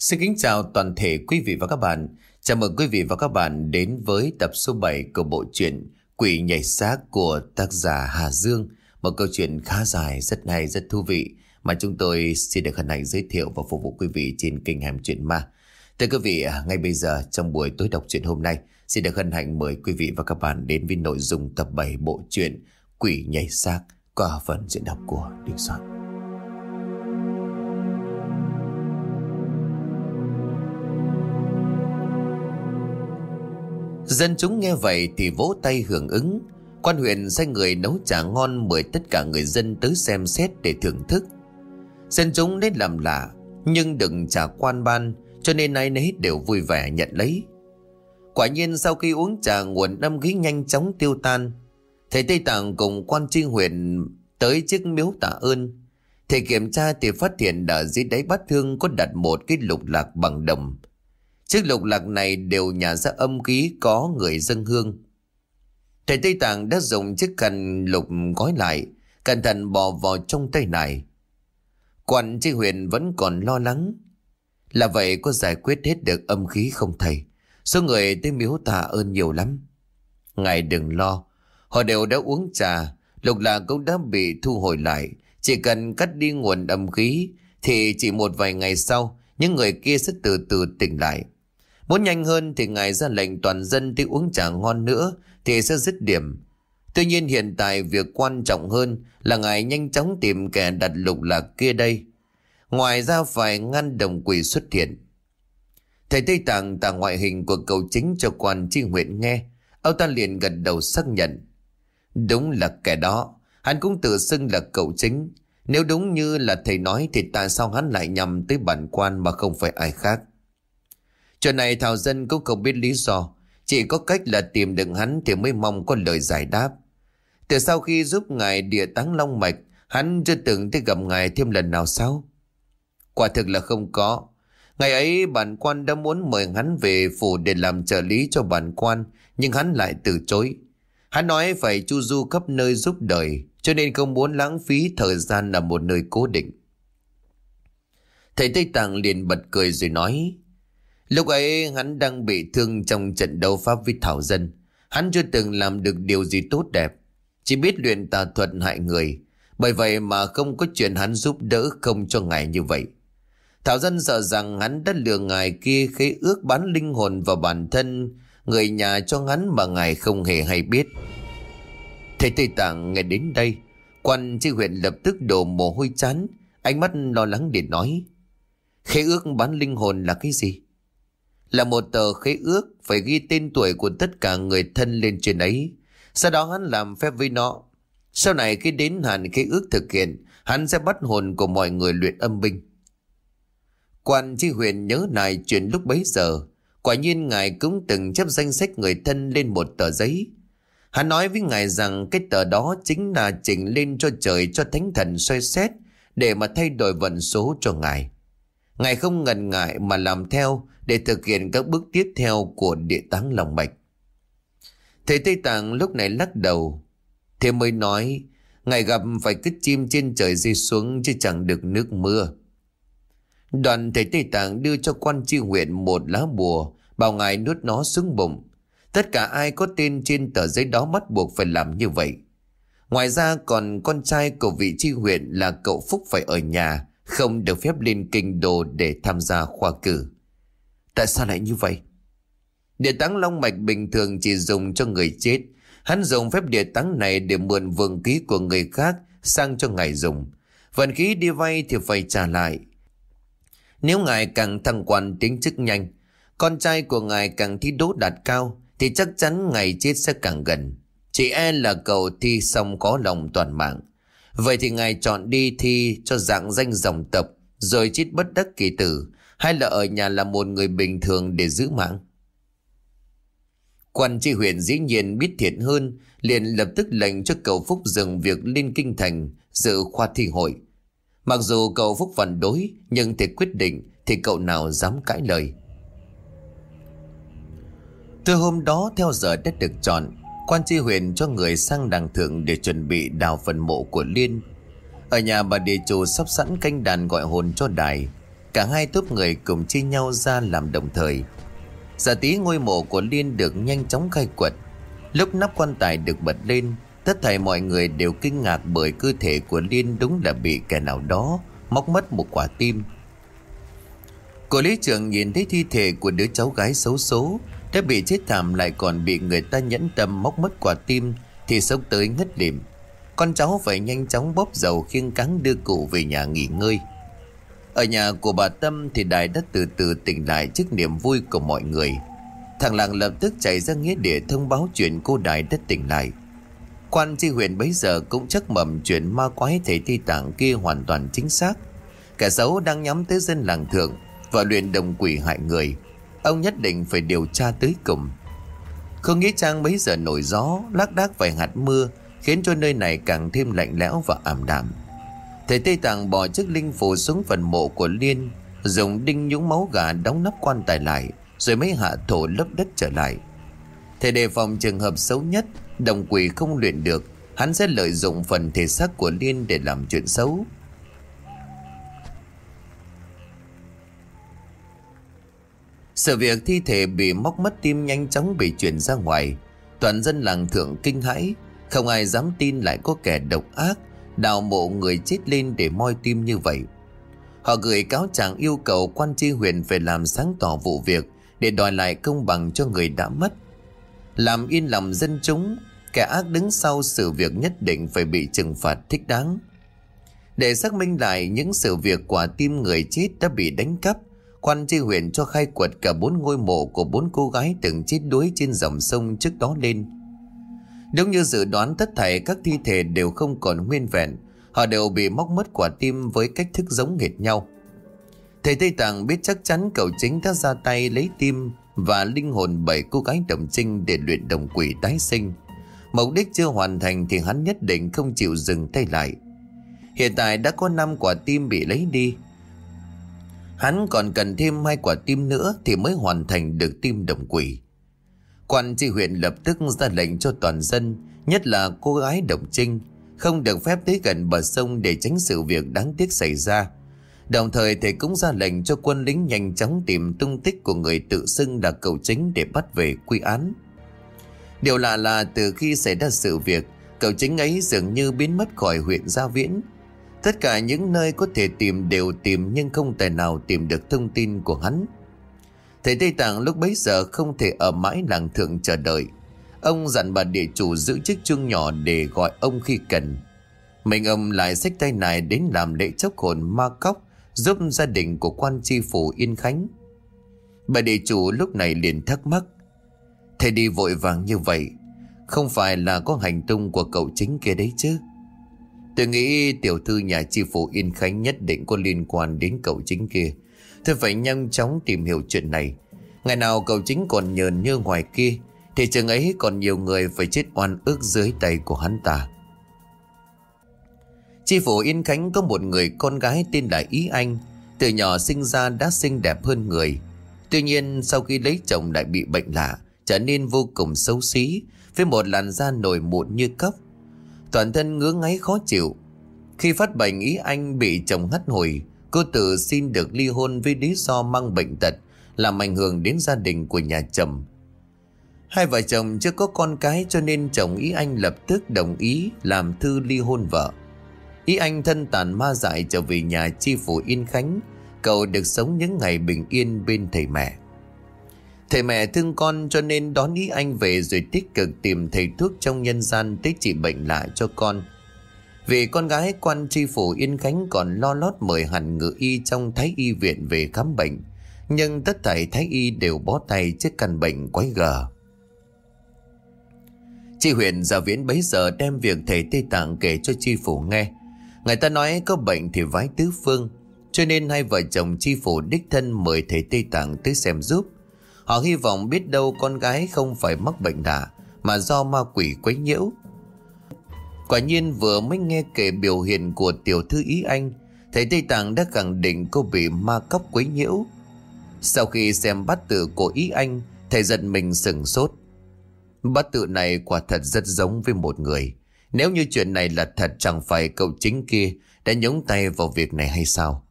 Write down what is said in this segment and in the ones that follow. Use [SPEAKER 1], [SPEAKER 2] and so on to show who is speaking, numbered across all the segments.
[SPEAKER 1] Xin kính chào toàn thể quý vị và các bạn. Chào mừng quý vị và các bạn đến với tập số 7 của bộ truyện Quỷ nhảy xác của tác giả Hà Dương. Một câu chuyện khá dài, rất hay, rất thú vị mà chúng tôi xin được hân hạnh giới thiệu và phục vụ quý vị trên kênh Hẻm Chuyện Ma. Thưa quý vị, ngay bây giờ trong buổi tối đọc truyện hôm nay, xin được hân hạnh mời quý vị và các bạn đến với nội dung tập 7 bộ truyện Quỷ nhảy xác qua phần diễn đọc của Đình Soạn. Dân chúng nghe vậy thì vỗ tay hưởng ứng. Quan huyện sai người nấu trà ngon mời tất cả người dân tới xem xét để thưởng thức. Dân chúng đến làm lạ, nhưng đừng trả quan ban, cho nên ai nấy đều vui vẻ nhận lấy. Quả nhiên sau khi uống trà nguồn năm khí nhanh chóng tiêu tan, thầy Tây Tạng cùng quan tri huyện tới chiếc miếu tạ ơn. Thầy kiểm tra thì phát hiện ở dưới đáy bát thương có đặt một cái lục lạc bằng đồng Chiếc lục lạc này đều nhà ra âm khí có người dân hương. Thầy Tây Tạng đã dùng chiếc khăn lục gói lại, cẩn thận bỏ vào trong tay này. Quan tri huyền vẫn còn lo lắng. Là vậy có giải quyết hết được âm khí không thầy? Số người tới miếu tạ ơn nhiều lắm. Ngài đừng lo, họ đều đã uống trà, lục lạc cũng đã bị thu hồi lại. Chỉ cần cắt đi nguồn âm khí, thì chỉ một vài ngày sau, những người kia sẽ từ từ tỉnh lại. Muốn nhanh hơn thì ngài ra lệnh toàn dân đi uống trà ngon nữa, thì sẽ dứt điểm. Tuy nhiên hiện tại việc quan trọng hơn là ngài nhanh chóng tìm kẻ đặt lục lạc kia đây. Ngoài ra phải ngăn đồng quỷ xuất hiện. Thầy Tây Tạng tả ngoại hình của cậu chính cho quan tri huyện nghe. Ông ta liền gật đầu xác nhận. Đúng là kẻ đó. Hắn cũng tự xưng là cậu chính. Nếu đúng như là thầy nói thì tại sao hắn lại nhầm tới bản quan mà không phải ai khác? Chuyện này Thảo Dân cũng không biết lý do. Chỉ có cách là tìm được hắn thì mới mong có lời giải đáp. Từ sau khi giúp ngài địa táng long mạch, hắn chưa từng tới gặp ngài thêm lần nào sao? Quả thực là không có. Ngày ấy bản quan đã muốn mời hắn về phủ để làm trợ lý cho bản quan, nhưng hắn lại từ chối. Hắn nói phải chu du khắp nơi giúp đời, cho nên không muốn lãng phí thời gian ở một nơi cố định. Thầy Tây Tạng liền bật cười rồi nói, Lúc ấy hắn đang bị thương trong trận đấu pháp với Thảo Dân. Hắn chưa từng làm được điều gì tốt đẹp. Chỉ biết luyện tà thuật hại người. Bởi vậy mà không có chuyện hắn giúp đỡ không cho ngài như vậy. Thảo Dân sợ rằng hắn đã lừa ngài kia khế ước bán linh hồn vào bản thân người nhà cho hắn mà ngài không hề hay biết. Thầy Tây Tạng nghe đến đây, quan tri huyện lập tức đổ mồ hôi chán, ánh mắt lo lắng để nói. Khế ước bán linh hồn là cái gì? Là một tờ khế ước phải ghi tên tuổi của tất cả người thân lên trên ấy. Sau đó hắn làm phép với nó. Sau này khi đến hạn khế ước thực hiện, hắn sẽ bắt hồn của mọi người luyện âm binh. Quan tri huyền nhớ lại chuyện lúc bấy giờ. Quả nhiên ngài cũng từng chấp danh sách người thân lên một tờ giấy. Hắn nói với ngài rằng cái tờ đó chính là chỉnh lên cho trời cho thánh thần soi xét để mà thay đổi vận số cho ngài. Ngài không ngần ngại mà làm theo để thực hiện các bước tiếp theo của địa táng lòng mạch. Thầy Tây Tạng lúc này lắc đầu. Thế mới nói, ngày gặp phải cứt chim trên trời rơi xuống chứ chẳng được nước mưa. Đoàn thầy Tây Tạng đưa cho quan tri huyện một lá bùa, bảo ngài nuốt nó xuống bụng. Tất cả ai có tên trên tờ giấy đó bắt buộc phải làm như vậy. Ngoài ra còn con trai của vị tri huyện là cậu Phúc phải ở nhà, không được phép lên kinh đồ để tham gia khoa cử. Tại sao lại như vậy? Địa táng long mạch bình thường chỉ dùng cho người chết. Hắn dùng phép địa táng này để mượn vườn ký của người khác sang cho ngài dùng. Vận khí đi vay thì phải trả lại. Nếu ngài càng thăng quan tính chức nhanh, con trai của ngài càng thi đỗ đạt cao, thì chắc chắn ngày chết sẽ càng gần. Chỉ e là cầu thi xong có lòng toàn mạng. Vậy thì ngài chọn đi thi cho dạng danh dòng tập, rồi chết bất đắc kỳ tử, hay là ở nhà là một người bình thường để giữ mạng? Quan tri huyện dĩ nhiên biết thiện hơn, liền lập tức lệnh cho Cầu Phúc dừng việc lên kinh thành dự khoa thi hội. Mặc dù Cầu Phúc phản đối, nhưng thì quyết định thì cậu nào dám cãi lời. Từ hôm đó theo giờ đất được chọn, quan tri huyện cho người sang đàng thượng để chuẩn bị đào phần mộ của Liên. Ở nhà bà địa chủ sắp sẵn canh đàn gọi hồn cho đài. Cả hai tốp người cùng chia nhau ra làm đồng thời Giờ tí ngôi mộ của Liên được nhanh chóng khai quật Lúc nắp quan tài được bật lên, Tất thảy mọi người đều kinh ngạc bởi cơ thể của Liên đúng là bị kẻ nào đó móc mất một quả tim. Cô lý trưởng nhìn thấy thi thể của đứa cháu gái xấu số đã bị chết thảm lại còn bị người ta nhẫn tâm móc mất quả tim, thì sống tới ngất lịm. Con cháu phải nhanh chóng bóp dầu khiêng cắn đưa cụ về nhà nghỉ ngơi. Ở nhà của bà Tâm thì Đại đã từ từ tỉnh lại trước niềm vui của mọi người. Thằng làng lập tức chạy ra nghĩa địa thông báo chuyện cô Đại đã tỉnh lại. Quan tri huyện bấy giờ cũng chắc mầm chuyện ma quái thể thi tạng kia hoàn toàn chính xác. Kẻ xấu đang nhắm tới dân làng thượng và luyện đồng quỷ hại người. Ông nhất định phải điều tra tới cùng. Không nghĩ trang bấy giờ nổi gió, lác đác vài hạt mưa khiến cho nơi này càng thêm lạnh lẽo và ảm đạm. Thầy Tây Tạng bỏ chiếc linh phù xuống phần mộ của Liên, dùng đinh nhúng máu gà đóng nắp quan tài lại, rồi mới hạ thổ lấp đất trở lại. Thầy đề phòng trường hợp xấu nhất Đồng quỷ không luyện được Hắn sẽ lợi dụng phần thể xác của Liên để làm chuyện xấu. Sự việc thi thể bị móc mất tim nhanh chóng bị chuyển ra ngoài. Toàn dân làng thượng kinh hãi Không ai dám tin lại có kẻ độc ác. Đào mộ người chết lên để moi tim như vậy. Họ gửi cáo trạng yêu cầu quan tri huyện về làm sáng tỏ vụ việc Để đòi lại công bằng cho người đã mất. Làm yên lòng dân chúng, Kẻ ác đứng sau sự việc nhất định phải bị trừng phạt thích đáng. Để xác minh lại những sự việc quả tim người chết đã bị đánh cắp, Quan tri huyện cho khai quật cả bốn ngôi mộ của bốn cô gái từng chết đuối trên dòng sông trước đó lên. Đúng như dự đoán tất thảy các thi thể đều không còn nguyên vẹn, Họ đều bị móc mất quả tim với cách thức giống nghệt nhau Thầy Tây Tạng biết chắc chắn cậu chính đã ra tay lấy tim và linh hồn bảy cô gái đồng trinh để luyện đồng quỷ tái sinh. Mục đích chưa hoàn thành thì hắn nhất định không chịu dừng tay lại. Hiện tại đã có 5 quả tim bị lấy đi. Hắn còn cần thêm hai quả tim nữa thì mới hoàn thành được tim đồng quỷ. Quan tri huyện lập tức ra lệnh cho toàn dân, nhất là cô gái đồng trinh, không được phép tới gần bờ sông để tránh sự việc đáng tiếc xảy ra Đồng thời thầy cũng ra lệnh cho quân lính nhanh chóng tìm tung tích của người tự xưng là cầu chính để bắt về quy án. Điều lạ là từ khi xảy ra sự việc, cầu chính ấy dường như biến mất khỏi huyện Gia Viễn. Tất cả những nơi có thể tìm đều tìm nhưng không tài nào tìm được thông tin của hắn. Thầy Tây Tạng lúc bấy giờ không thể ở mãi làng thượng chờ đợi. Ông dặn bà địa chủ giữ chiếc chuông nhỏ để gọi ông khi cần. Mình ông lại xách tay này đến làm lễ chốc hồn ma cóc giúp gia đình của quan tri phủ Yên Khánh. Bà địa chủ lúc này liền thắc mắc. Thầy đi vội vàng như vậy, không phải là có hành tung của cậu chính kia đấy chứ? Tôi nghĩ tiểu thư nhà tri phủ Yên Khánh nhất định có liên quan đến cậu chính kia. Tôi phải nhanh chóng tìm hiểu chuyện này. Ngày nào cậu chính còn nhờn như ngoài kia, thì chừng ấy còn nhiều người phải chết oan ức dưới tay của hắn ta. Chi phủ Yên Khánh có một người con gái tên là Ý Anh Từ nhỏ sinh ra đã xinh đẹp hơn người Tuy nhiên sau khi lấy chồng lại bị bệnh lạ Trở nên vô cùng xấu xí Với một làn da nổi mụn như cấp Toàn thân ngứa ngáy khó chịu Khi phát bệnh Ý Anh bị chồng hất hồi Cô tự xin được ly hôn với lý do mang bệnh tật, Làm ảnh hưởng đến gia đình của nhà chồng. Hai vợ chồng chưa có con cái cho nên chồng Ý Anh lập tức đồng ý làm thư ly hôn vợ. Ý anh thân tàn ma dại trở về nhà chi phủ Yên Khánh Cậu được sống những ngày bình yên bên thầy mẹ. Thầy mẹ thương con cho nên đón ý anh về rồi tích cực tìm thầy thuốc trong nhân gian tới trị bệnh lại cho con. Vì con gái quan tri phủ Yên Khánh còn lo lót mời hẳn ngự y trong thái y viện về khám bệnh. Nhưng tất thảy thái y đều bó tay trước căn bệnh quái gở. Tri huyện giả viễn bấy giờ đem việc thầy Tây Tạng kể cho tri phủ nghe. Người ta nói có bệnh thì vái tứ phương, Cho nên hai vợ chồng chi phủ đích thân mời thầy Tây Tạng tới xem giúp Họ hy vọng biết đâu con gái không phải mắc bệnh lạ Mà do ma quỷ quấy nhiễu Quả nhiên vừa mới nghe kể biểu hiện của tiểu thư ý anh Thầy Tây Tạng đã khẳng định cô bị ma cóc quấy nhiễu Sau khi xem bát tự của ý anh Thầy giận mình sừng sốt Bát tự này quả thật rất giống với một người nếu như chuyện này là thật chẳng phải cậu chính kia đã nhúng tay vào việc này hay sao?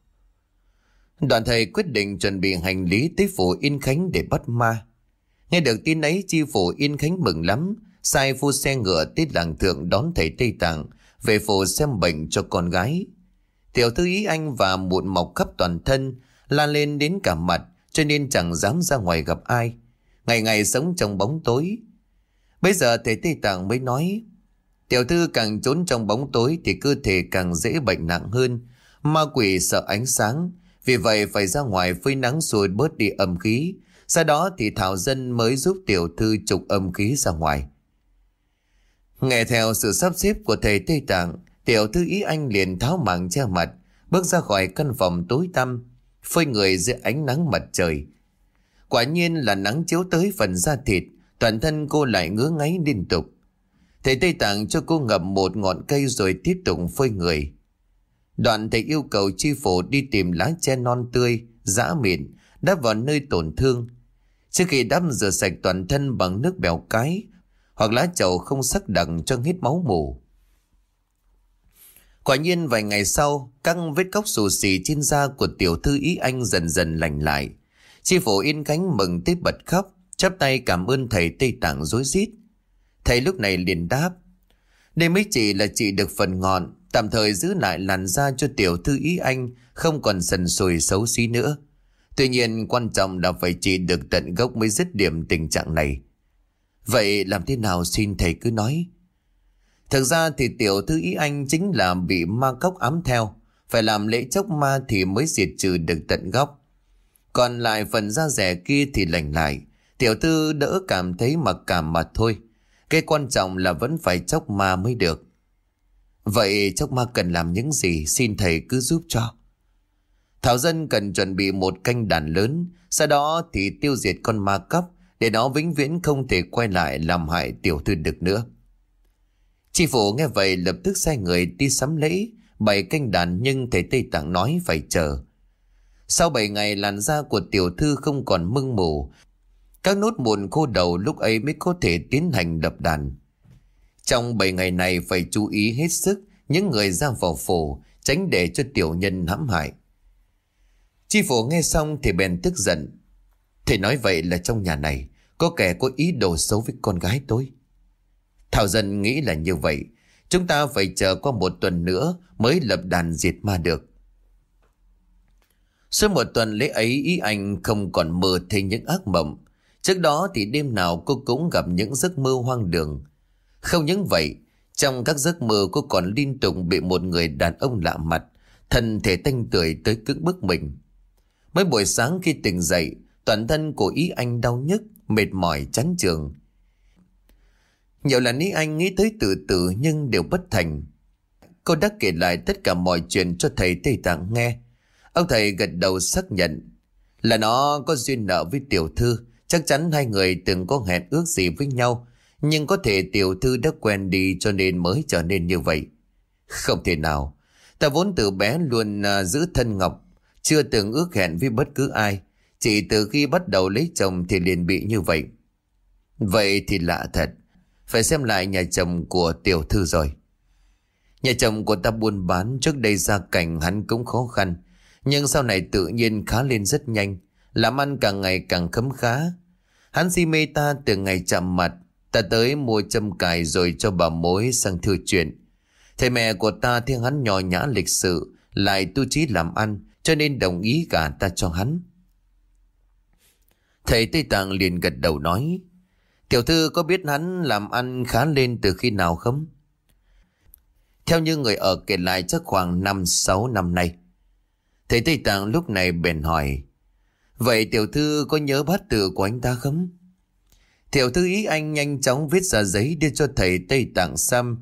[SPEAKER 1] Đoàn thầy quyết định chuẩn bị hành lý tới phủ Yên Khánh để bắt ma. Nghe được tin ấy chi phủ Yên Khánh mừng lắm, sai phu xe ngựa tới làng thượng đón thầy Tây Tạng về phủ xem bệnh cho con gái. Tiểu thư ý anh và mụn mọc khắp toàn thân, lan lên đến cả mặt cho nên chẳng dám ra ngoài gặp ai. Ngày ngày sống trong bóng tối. Bây giờ thầy Tây Tạng mới nói, tiểu thư càng trốn trong bóng tối thì cơ thể càng dễ bệnh nặng hơn, ma quỷ sợ ánh sáng, vì vậy phải ra ngoài phơi nắng rồi bớt đi âm khí, sau đó thì Thảo Dân mới giúp tiểu thư trục âm khí ra ngoài. Nghe theo sự sắp xếp của thầy Tây Tạng, tiểu thư ý anh liền tháo màng che mặt, bước ra khỏi căn phòng tối tăm, phơi người dưới ánh nắng mặt trời. Quả nhiên là nắng chiếu tới phần da thịt, toàn thân cô lại ngứa ngáy liên tục. Thầy Tây Tạng cho cô ngậm một ngọn cây rồi tiếp tục phơi người. Đoạn thầy yêu cầu chi phổ đi tìm lá tre non tươi, dã mịn, đắp vào nơi tổn thương. Trước khi đắp rửa sạch toàn thân bằng nước bèo cái, hoặc lá chầu không sắc đằng cho hết máu mù. Quả nhiên vài ngày sau, các vết cóc xù xì trên da của tiểu thư ý anh dần dần lành lại. Chi phủ yên cánh mừng tới bật khóc, chắp tay cảm ơn thầy Tây Tạng rối rít. Thầy lúc này liền đáp, đây mới chỉ là chị được phần ngọn, tạm thời giữ lại làn da cho tiểu thư ý anh không còn sần sùi xấu xí nữa. Tuy nhiên quan trọng là phải chị được tận gốc mới dứt điểm tình trạng này. Vậy làm thế nào xin thầy cứ nói. Thực ra thì tiểu thư ý anh chính là bị ma cốc ám theo. Phải làm lễ chốc ma thì mới diệt trừ được tận gốc. Còn lại phần da rẻ kia thì lành lại. Tiểu thư đỡ cảm thấy mặc cảm mà thôi. Cái quan trọng là vẫn phải chốc ma mới được. Vậy chốc ma cần làm những gì xin thầy cứ giúp cho. Thảo dân cần chuẩn bị một canh đàn lớn, sau đó thì tiêu diệt con ma cấp để nó vĩnh viễn không thể quay lại làm hại tiểu thư được nữa. Chi phủ nghe vậy lập tức sai người đi sắm lễ, bày canh đàn nhưng thầy Tây Tạng nói phải chờ. Sau 7 ngày làn da của tiểu thư không còn mưng mù, các nốt mụn khô đầu lúc ấy mới có thể tiến hành đập đàn. Trong 7 ngày này phải chú ý hết sức những người ra vào phủ, tránh để cho tiểu nhân hãm hại. Chi phủ nghe xong thì bèn tức giận. Thầy nói vậy là trong nhà này có kẻ có ý đồ xấu với con gái tôi. Thảo dân nghĩ là như vậy. Chúng ta phải chờ qua một tuần nữa mới lập đàn diệt ma được. Suốt một tuần lễ ấy ý anh không còn mơ thấy những ác mộng. Trước đó thì đêm nào cô cũng gặp những giấc mơ hoang đường. Không những vậy, trong các giấc mơ cô còn liên tục bị một người đàn ông lạ mặt, thân thể tanh tưởi tới cưỡng bức mình. Mới buổi sáng khi tỉnh dậy, toàn thân của ý anh đau nhức, mệt mỏi chán trường. Nhiều lần ý anh nghĩ tới tự tử nhưng đều bất thành. Cô đã kể lại tất cả mọi chuyện cho thầy Tây Tạng nghe. Ông thầy gật đầu xác nhận là nó có duyên nợ với tiểu thư. Chắc chắn hai người từng có hẹn ước gì với nhau. Nhưng có thể tiểu thư đã quen đi cho nên mới trở nên như vậy. Không thể nào. Ta vốn từ bé luôn à, giữ thân Ngọc. Chưa từng ước hẹn với bất cứ ai. Chỉ từ khi bắt đầu lấy chồng thì liền bị như vậy. Vậy thì lạ thật. Phải xem lại nhà chồng của tiểu thư rồi. Nhà chồng của ta buôn bán trước đây gia cảnh hắn cũng khó khăn. Nhưng sau này tự nhiên khá lên rất nhanh. Làm ăn càng ngày càng khấm khá. Hắn si mê ta từ ngày chạm mặt. Ta tới mua châm cài rồi cho bà mối sang thư chuyện. Thầy mẹ của ta thấy hắn nhỏ nhã lịch sự, lại tu trí làm ăn, cho nên đồng ý cả ta cho hắn. Thầy Tây Tạng liền gật đầu nói, Tiểu thư có biết hắn làm ăn khá lên từ khi nào không? Theo như người ở kể lại chắc khoảng 5-6 năm nay. Thầy Tây Tạng lúc này bèn hỏi, Vậy tiểu thư có nhớ bát tự của anh ta không? Tiểu thư ý anh nhanh chóng viết ra giấy đưa cho thầy Tây Tạng xăm.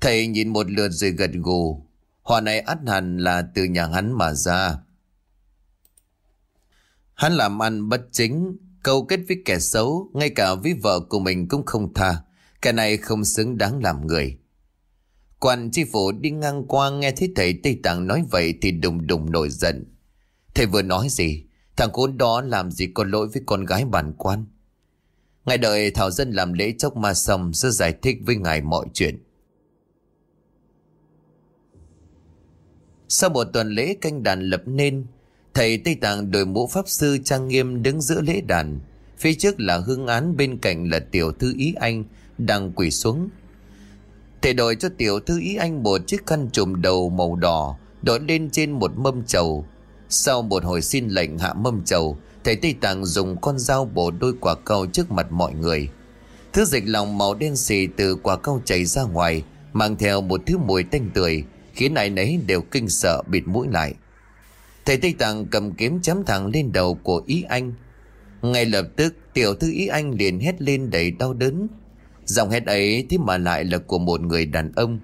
[SPEAKER 1] Thầy nhìn một lượt rồi gật gù. Hòa này át hẳn là từ nhà hắn mà ra. Hắn làm ăn bất chính, câu kết với kẻ xấu, ngay cả với vợ của mình cũng không tha. Cái này không xứng đáng làm người. Quan tri phủ đi ngang qua nghe thấy thầy Tây Tạng nói vậy thì đùng đùng nổi giận. Thầy vừa nói gì? Thằng cún đó làm gì có lỗi với con gái bản quan? Ngài đợi Thảo Dân làm lễ chốc ma xong sẽ giải thích với ngài mọi chuyện. Sau một tuần lễ canh đàn lập nên, Thầy Tây Tạng đội mũ pháp sư trang nghiêm đứng giữa lễ đàn. Phía trước là hương án bên cạnh là tiểu thư ý anh đang quỳ xuống. Thầy đổi cho tiểu thư ý anh một chiếc khăn trùm đầu màu đỏ đội lên trên một mâm trầu. Sau một hồi xin lệnh hạ mâm trầu, thầy Tây Tạng dùng con dao bổ đôi quả cầu trước mặt mọi người. Thứ dịch lòng màu đen xì từ quả cầu chảy ra ngoài, mang theo một thứ mùi tanh tươi, khiến ai nấy đều kinh sợ bịt mũi lại. Thầy Tây Tạng cầm kiếm chém thẳng lên đầu của ý anh. Ngay lập tức tiểu thư ý anh liền hét lên đầy đau đớn. Giọng hét ấy thế mà lại là của một người đàn ông.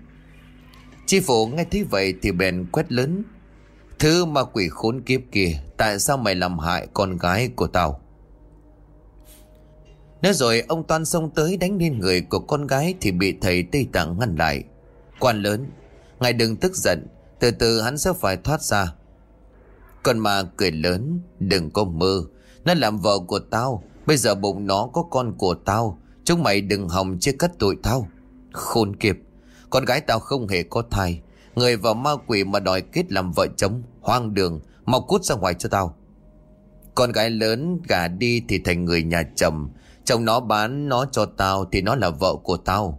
[SPEAKER 1] Chi phủ nghe thấy vậy thì bèn quét lớn. Thứ mà quỷ khốn kiếp kìa, tại sao mày làm hại con gái của tao? Nói rồi ông Toan xông tới đánh lên người của con gái thì bị thầy Tây Tạng ngăn lại. Quan lớn, ngài đừng tức giận, từ từ hắn sẽ phải thoát ra. Con ma cười lớn, đừng có mơ, nó làm vợ của tao, bây giờ bụng nó có con của tao, chúng mày đừng hòng chia cắt tụi tao. Khôn kiếp, con gái tao không hề có thai, người vào ma quỷ mà đòi kết làm vợ chồng, hoang đường, mau cút ra ngoài cho tao. Con gái lớn gả đi thì thành người nhà chồng, chồng nó bán nó cho tao thì nó là vợ của tao.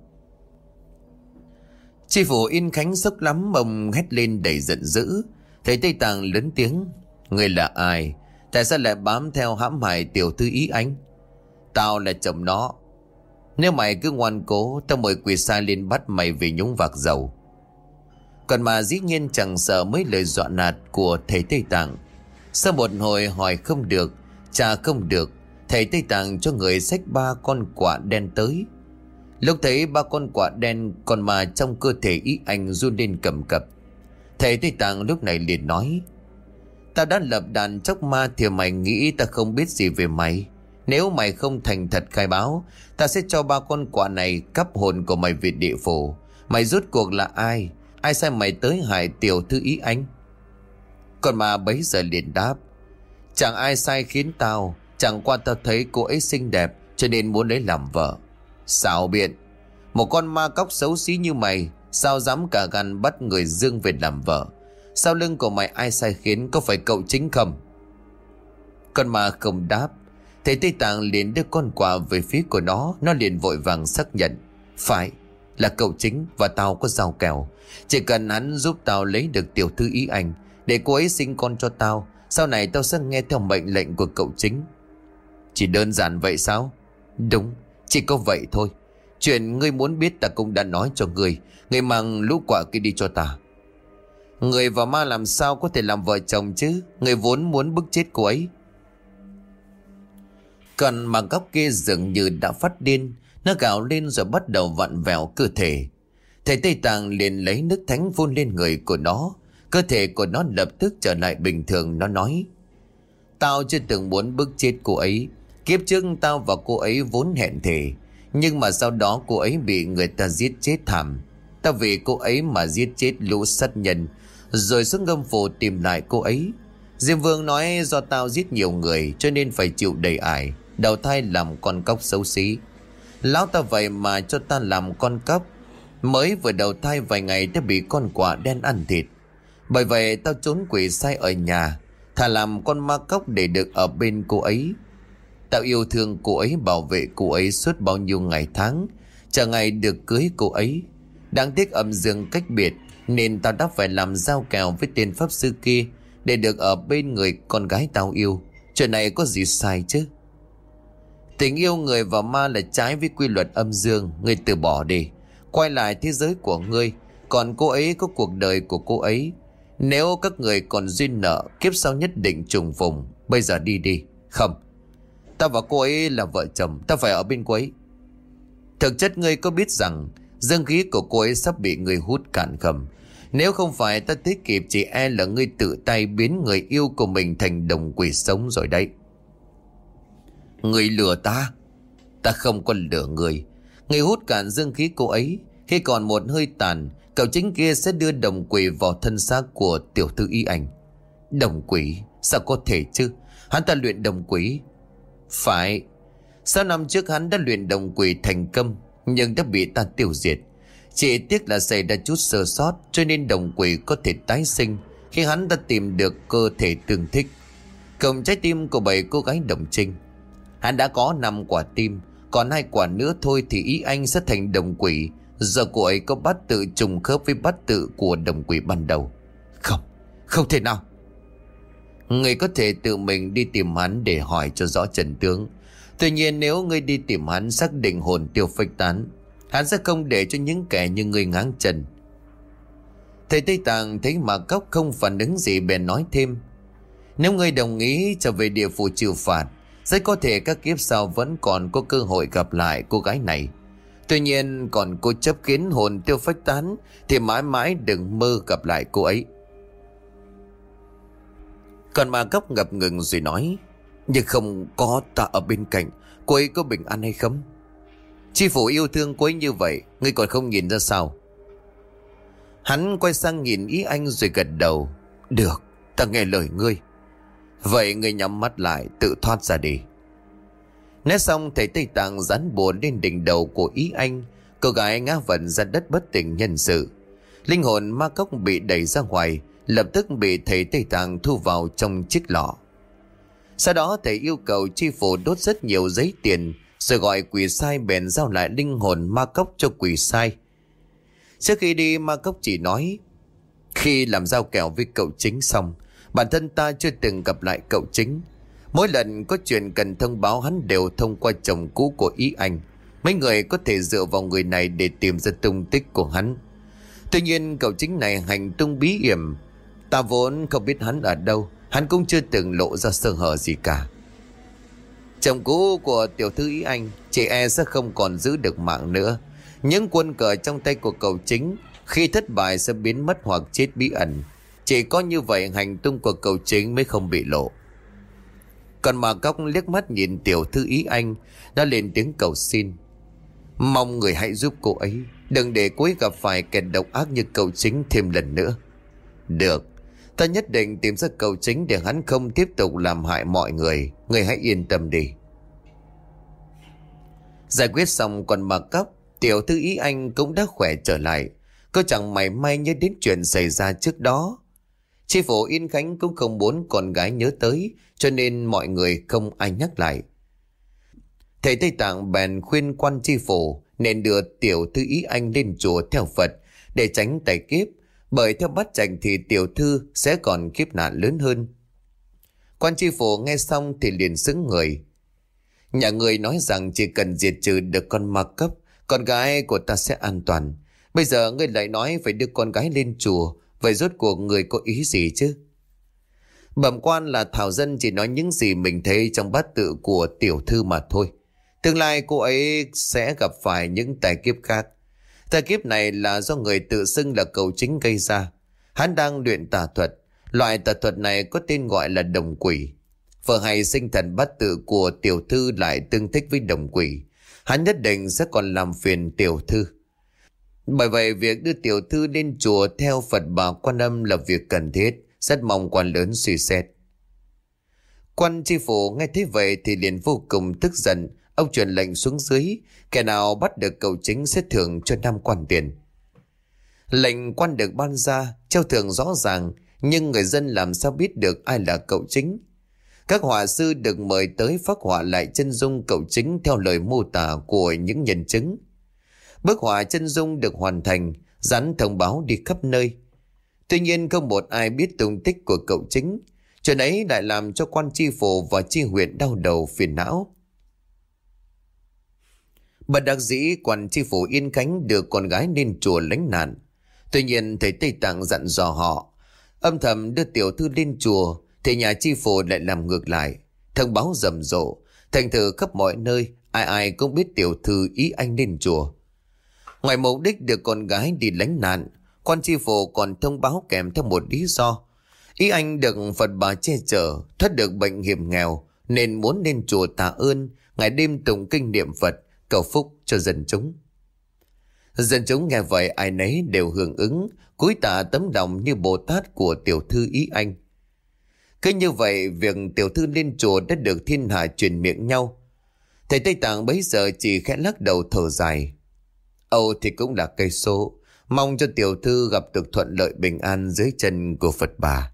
[SPEAKER 1] Chi phủ In Khánh sốc lắm ông hét lên đầy giận dữ. Thầy Tây Tạng lớn tiếng. Người là ai? Tại sao lại bám theo hãm hại tiểu thư ý anh? Tao là chồng nó. Nếu mày cứ ngoan cố, tao mời quỷ sai lên bắt mày vì nhúng vạc dầu. Còn mà dĩ nhiên chẳng sợ mấy lời dọa nạt của thầy Tây Tạng. Sau một hồi hỏi không được, trả không được, thầy Tây Tạng cho người xách ba con quả đen tới. Lúc thấy ba con quả đen còn mà trong cơ thể ý anh run lên cầm cập. Thầy Tây Tạng lúc này liền nói, Ta đã lập đàn chóc ma thì mày nghĩ ta không biết gì về mày. Nếu mày không thành thật khai báo, Ta sẽ cho ba con quả này cắp hồn của mày về địa phủ. Mày rút cuộc là ai? Ai sai mày tới hại tiểu thư ý anh? Còn mà bấy giờ liền đáp, Chẳng ai sai khiến tao. Chẳng qua tao thấy cô ấy xinh đẹp, Cho nên muốn lấy làm vợ. Xảo biện, Một con ma cóc xấu xí như mày Sao dám cả gan bắt người dương về làm vợ? Sau lưng của mày ai sai khiến Có phải cậu chính không? Con ma không đáp. Thầy Tây Tạng liền đưa con quà về phía của nó. Nó liền vội vàng xác nhận. Phải, là cậu chính Và tao có giao kèo. Chỉ cần hắn giúp tao lấy được tiểu thư ý anh Để cô ấy sinh con cho tao, Sau này tao sẽ nghe theo mệnh lệnh của cậu chính. Chỉ đơn giản vậy sao? Đúng, Chỉ có vậy thôi. Chuyện ngươi muốn biết ta cũng đã nói cho ngươi người mang lũ quả kia đi cho ta. Người và ma làm sao có thể làm vợ chồng chứ? Người vốn muốn bức chết cô ấy. Còn mà góc kia dường như đã phát điên. Nó gào lên rồi bắt đầu vặn vẹo cơ thể. Thầy Tây Tạng liền lấy nước thánh phun lên người của nó. Cơ thể của nó lập tức trở lại bình thường, Nó nói. Tao chưa từng muốn bức chết cô ấy. Kiếp trước tao và cô ấy vốn hẹn thề. Nhưng mà sau đó cô ấy bị người ta giết chết thảm ta vì cô ấy mà giết chết lũ sát nhân, Rồi xuống ngâm phủ tìm lại cô ấy. Diêm Vương nói do tao giết nhiều người, Cho nên phải chịu đầy ải, Đầu thai làm con cóc xấu xí. Lão ta vậy mà cho ta làm con cóc, Mới vừa đầu thai vài ngày đã bị con quả đen ăn thịt. Bởi vậy tao trốn quỷ sai ở nhà, Thà làm con ma cóc để được ở bên cô ấy. Tao yêu thương cô ấy, bảo vệ cô ấy suốt bao nhiêu ngày tháng, Chờ ngày được cưới cô ấy. Đáng tiếc âm dương cách biệt, Nên tao đã phải làm giao kèo với tên pháp sư kia Để được ở bên người con gái tao yêu. Chuyện này có gì sai chứ? Tình yêu người và ma là trái với quy luật âm dương, Ngươi từ bỏ đi. Quay lại thế giới của ngươi, Còn cô ấy có cuộc đời của cô ấy. Nếu các người còn duyên nợ, Kiếp sau nhất định trùng vùng Bây giờ đi đi. Không. Tao và cô ấy là vợ chồng Tao phải ở bên cô ấy. Thực chất ngươi có biết rằng Dương khí của cô ấy sắp bị người hút cạn khầm. Nếu không phải ta thấy kịp Chỉ e là ngươi tự tay biến người yêu của mình Thành đồng quỷ sống rồi đấy. Người lừa ta? Ta không có lừa người. Người hút cạn dương khí cô ấy, Khi còn một hơi tàn, Cậu chính kia sẽ đưa đồng quỷ vào thân xác của tiểu thư y ảnh. Đồng quỷ? Sao có thể chứ? Hắn ta luyện đồng quỷ. Phải. Sau năm trước hắn đã luyện đồng quỷ thành công. Nhưng đã bị ta tiêu diệt. Chỉ tiếc là xảy ra chút sơ sót Cho nên đồng quỷ có thể tái sinh Khi hắn đã tìm được cơ thể tương thích. Cầm trái tim của bảy cô gái đồng trinh. Hắn đã có năm quả tim Còn hai quả nữa thôi thì ý anh sẽ thành đồng quỷ. Giờ cô ấy có bắt tự trùng khớp với bắt tự của đồng quỷ ban đầu. Không, không thể nào. Người có thể tự mình đi tìm hắn để hỏi cho rõ trần tướng. Tuy nhiên nếu ngươi đi tìm hắn xác định hồn tiêu phách tán, Hắn sẽ không để cho những kẻ như ngươi ngáng chân. Thầy Tây Tạng thấy mà cốc không phản ứng gì, bèn nói thêm, Nếu ngươi đồng ý trở về địa phủ trừ phạt, Rất có thể các kiếp sau vẫn còn có cơ hội gặp lại cô gái này. Tuy nhiên còn cô chấp kiến hồn tiêu phách tán, Thì mãi mãi đừng mơ gặp lại cô ấy. Còn mà cốc ngập ngừng rồi nói nhưng không có ta ở bên cạnh, Cô ấy có bình an hay không? Chi phủ yêu thương cô ấy như vậy, Ngươi còn không nhìn ra sao? Hắn quay sang nhìn ý anh rồi gật đầu. Được, ta nghe lời ngươi. Vậy ngươi nhắm mắt lại, Tự thoát ra đi. Nói xong, thầy Tây Tạng dán bùa lên đỉnh đầu của ý anh. Cô gái ngã vận ra đất bất tỉnh nhân sự. Linh hồn ma cốc bị đẩy ra ngoài, Lập tức bị thầy Tây Tạng thu vào trong chiếc lọ. Sau đó thầy yêu cầu chi phủ đốt rất nhiều giấy tiền, Rồi gọi quỷ sai bèn giao lại linh hồn ma cốc cho quỷ sai. Trước khi đi, ma cốc chỉ nói, Khi làm giao kèo với cậu chính xong, Bản thân ta chưa từng gặp lại cậu chính. Mỗi lần có chuyện cần thông báo hắn đều thông qua chồng cũ của ý anh. Mấy người có thể dựa vào người này để tìm ra tung tích của hắn. Tuy nhiên, cậu chính này hành tung bí hiểm. Ta vốn không biết hắn ở đâu. Hắn cũng chưa từng lộ ra sơ hở gì cả. Chồng cũ của tiểu thư ý anh, Chị e sẽ không còn giữ được mạng nữa. Những quân cờ trong tay của cậu chính, Khi thất bại sẽ biến mất hoặc chết bí ẩn. Chỉ có như vậy hành tung của cậu chính mới không bị lộ. Còn mà cóc liếc mắt nhìn tiểu thư ý anh, Đã lên tiếng cầu xin. Mong người hãy giúp cô ấy, Đừng để cô ấy gặp phải kẻ độc ác như cậu chính thêm lần nữa. Được. Ta nhất định tìm ra cầu chính để hắn không tiếp tục làm hại mọi người. Người hãy yên tâm đi. Giải quyết xong còn mà cấp Tiểu thư ý anh cũng đã khỏe trở lại. Cô chẳng mảy may nhớ đến chuyện xảy ra trước đó. Chi phủ Yên Khánh cũng không muốn con gái nhớ tới cho nên mọi người không ai nhắc lại. Thầy Tây Tạng bèn khuyên quan chi phủ nên đưa tiểu thư ý anh lên chùa theo Phật để tránh tài kiếp, bởi theo bắt chành thì tiểu thư sẽ còn kiếp nạn lớn hơn. Quan tri phủ nghe xong thì liền xứng người. Nhà người nói rằng chỉ cần diệt trừ được con ma cấp, con gái của ta sẽ an toàn. Bây giờ ngươi lại nói phải đưa con gái lên chùa, vậy rốt cuộc người có ý gì chứ? Bẩm quan là Thảo Dân chỉ nói những gì mình thấy trong bát tự của tiểu thư mà thôi. Tương lai cô ấy sẽ gặp phải những tài kiếp khác. Tài kiếp này là do người tự xưng là cầu chính gây ra. Hắn đang luyện tà thuật. Loại tà thuật này có tên gọi là đồng quỷ. Vợ hay sinh thần bát tự của tiểu thư lại tương thích với đồng quỷ. Hắn nhất định sẽ còn làm phiền tiểu thư. Bởi vậy, việc đưa tiểu thư lên chùa theo Phật bà quan âm là việc cần thiết. Rất mong quan lớn suy xét. Quan tri phủ nghe thấy vậy thì liền vô cùng tức giận. Ông truyền lệnh xuống dưới. Kẻ nào bắt được cậu chính sẽ thưởng cho năm quan tiền. Lệnh quan được ban ra, treo thưởng rõ ràng. Nhưng người dân làm sao biết được ai là cậu chính? Các họa sư được mời tới phát họa lại chân dung cậu chính theo lời mô tả của những nhân chứng. Bức họa chân dung được hoàn thành, dán thông báo đi khắp nơi. Tuy nhiên không một ai biết tung tích của cậu chính. Chuyện ấy lại làm cho quan tri phủ và tri huyện đau đầu phiền não. Bất đắc dĩ quan tri phủ Yên Khánh đưa con gái lên chùa lánh nạn. Tuy nhiên thầy Tây Tạng dặn dò họ. Âm thầm đưa tiểu thư lên chùa thì nhà tri phủ lại làm ngược lại. Thông báo rầm rộ. Thành thử khắp mọi nơi ai ai cũng biết tiểu thư ý anh lên chùa. Ngoài mục đích được con gái đi lánh nạn quan tri phủ còn thông báo kèm theo một lý do. Ý anh được Phật bà che chở, thoát được bệnh hiểm nghèo, nên muốn lên chùa tạ ơn, ngày đêm tụng kinh niệm Phật, cầu phúc cho dân chúng. Dân chúng nghe vậy ai nấy đều hưởng ứng, cúi tạ tấm lòng như Bồ Tát của tiểu thư ý anh. Cứ như vậy, việc tiểu thư lên chùa đã được thiên hạ truyền miệng nhau. Thầy Tây Tạng bấy giờ chỉ khẽ lắc đầu thở dài. Âu thì cũng là cây số, Mong cho tiểu thư gặp được thuận lợi bình an dưới chân của Phật bà.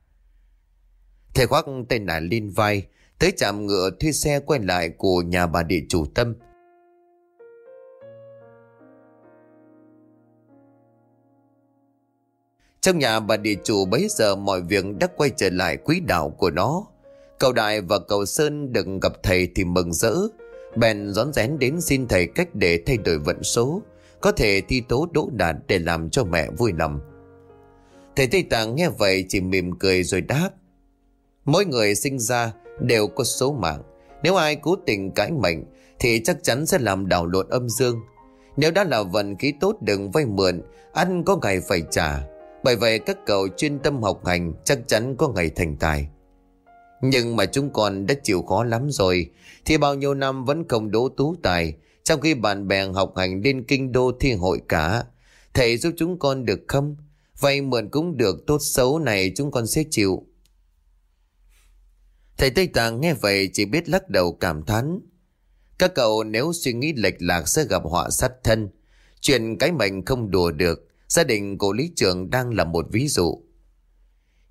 [SPEAKER 1] Thầy khoác tay nải lên vai, tới chạm ngựa thuê xe quay lại của nhà bà địa chủ tâm. Trong nhà bà địa chủ bấy giờ mọi việc đã quay trở lại quỹ đạo của nó. Cậu Đại và cậu Sơn đừng gặp thầy thì mừng rỡ. Bèn rón rén đến xin thầy cách để thay đổi vận số. Có thể thi tố đỗ đạt để làm cho mẹ vui lòng. Thầy Tây Tạng nghe vậy chỉ mỉm cười rồi đáp. Mỗi người sinh ra đều có số mạng. Nếu ai cố tình cãi mệnh thì chắc chắn sẽ làm đảo lộn âm dương. Nếu đã là vận khí tốt đừng vay mượn, ăn có ngày phải trả. Bởi vậy các cậu chuyên tâm học hành chắc chắn có ngày thành tài. Nhưng mà chúng con đã chịu khó lắm rồi, Thì bao nhiêu năm vẫn không đỗ tú tài, Trong khi bạn bè học hành lên kinh đô thi hội cả. Thầy giúp chúng con được không? Vay mượn cũng được, tốt xấu này chúng con sẽ chịu. Thầy Tây Tạng nghe vậy chỉ biết lắc đầu cảm thán. Các cậu nếu suy nghĩ lệch lạc sẽ gặp họa sát thân, Chuyện cái mệnh không đùa được. Gia đình của lý trưởng đang là một ví dụ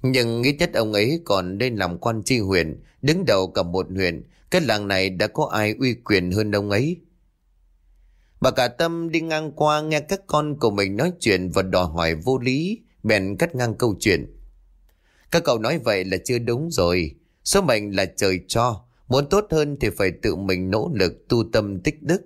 [SPEAKER 1] nhưng ít nhất ông ấy còn nên làm quan tri huyện, đứng đầu cả một huyện, cái làng này đã có ai uy quyền hơn ông ấy. Bà cả tâm đi ngang qua nghe các con của mình nói chuyện và đòi hỏi vô lý, bèn cắt ngang câu chuyện. Các cậu nói vậy là chưa đúng rồi, số mệnh là trời cho, muốn tốt hơn thì phải tự mình nỗ lực tu tâm tích đức.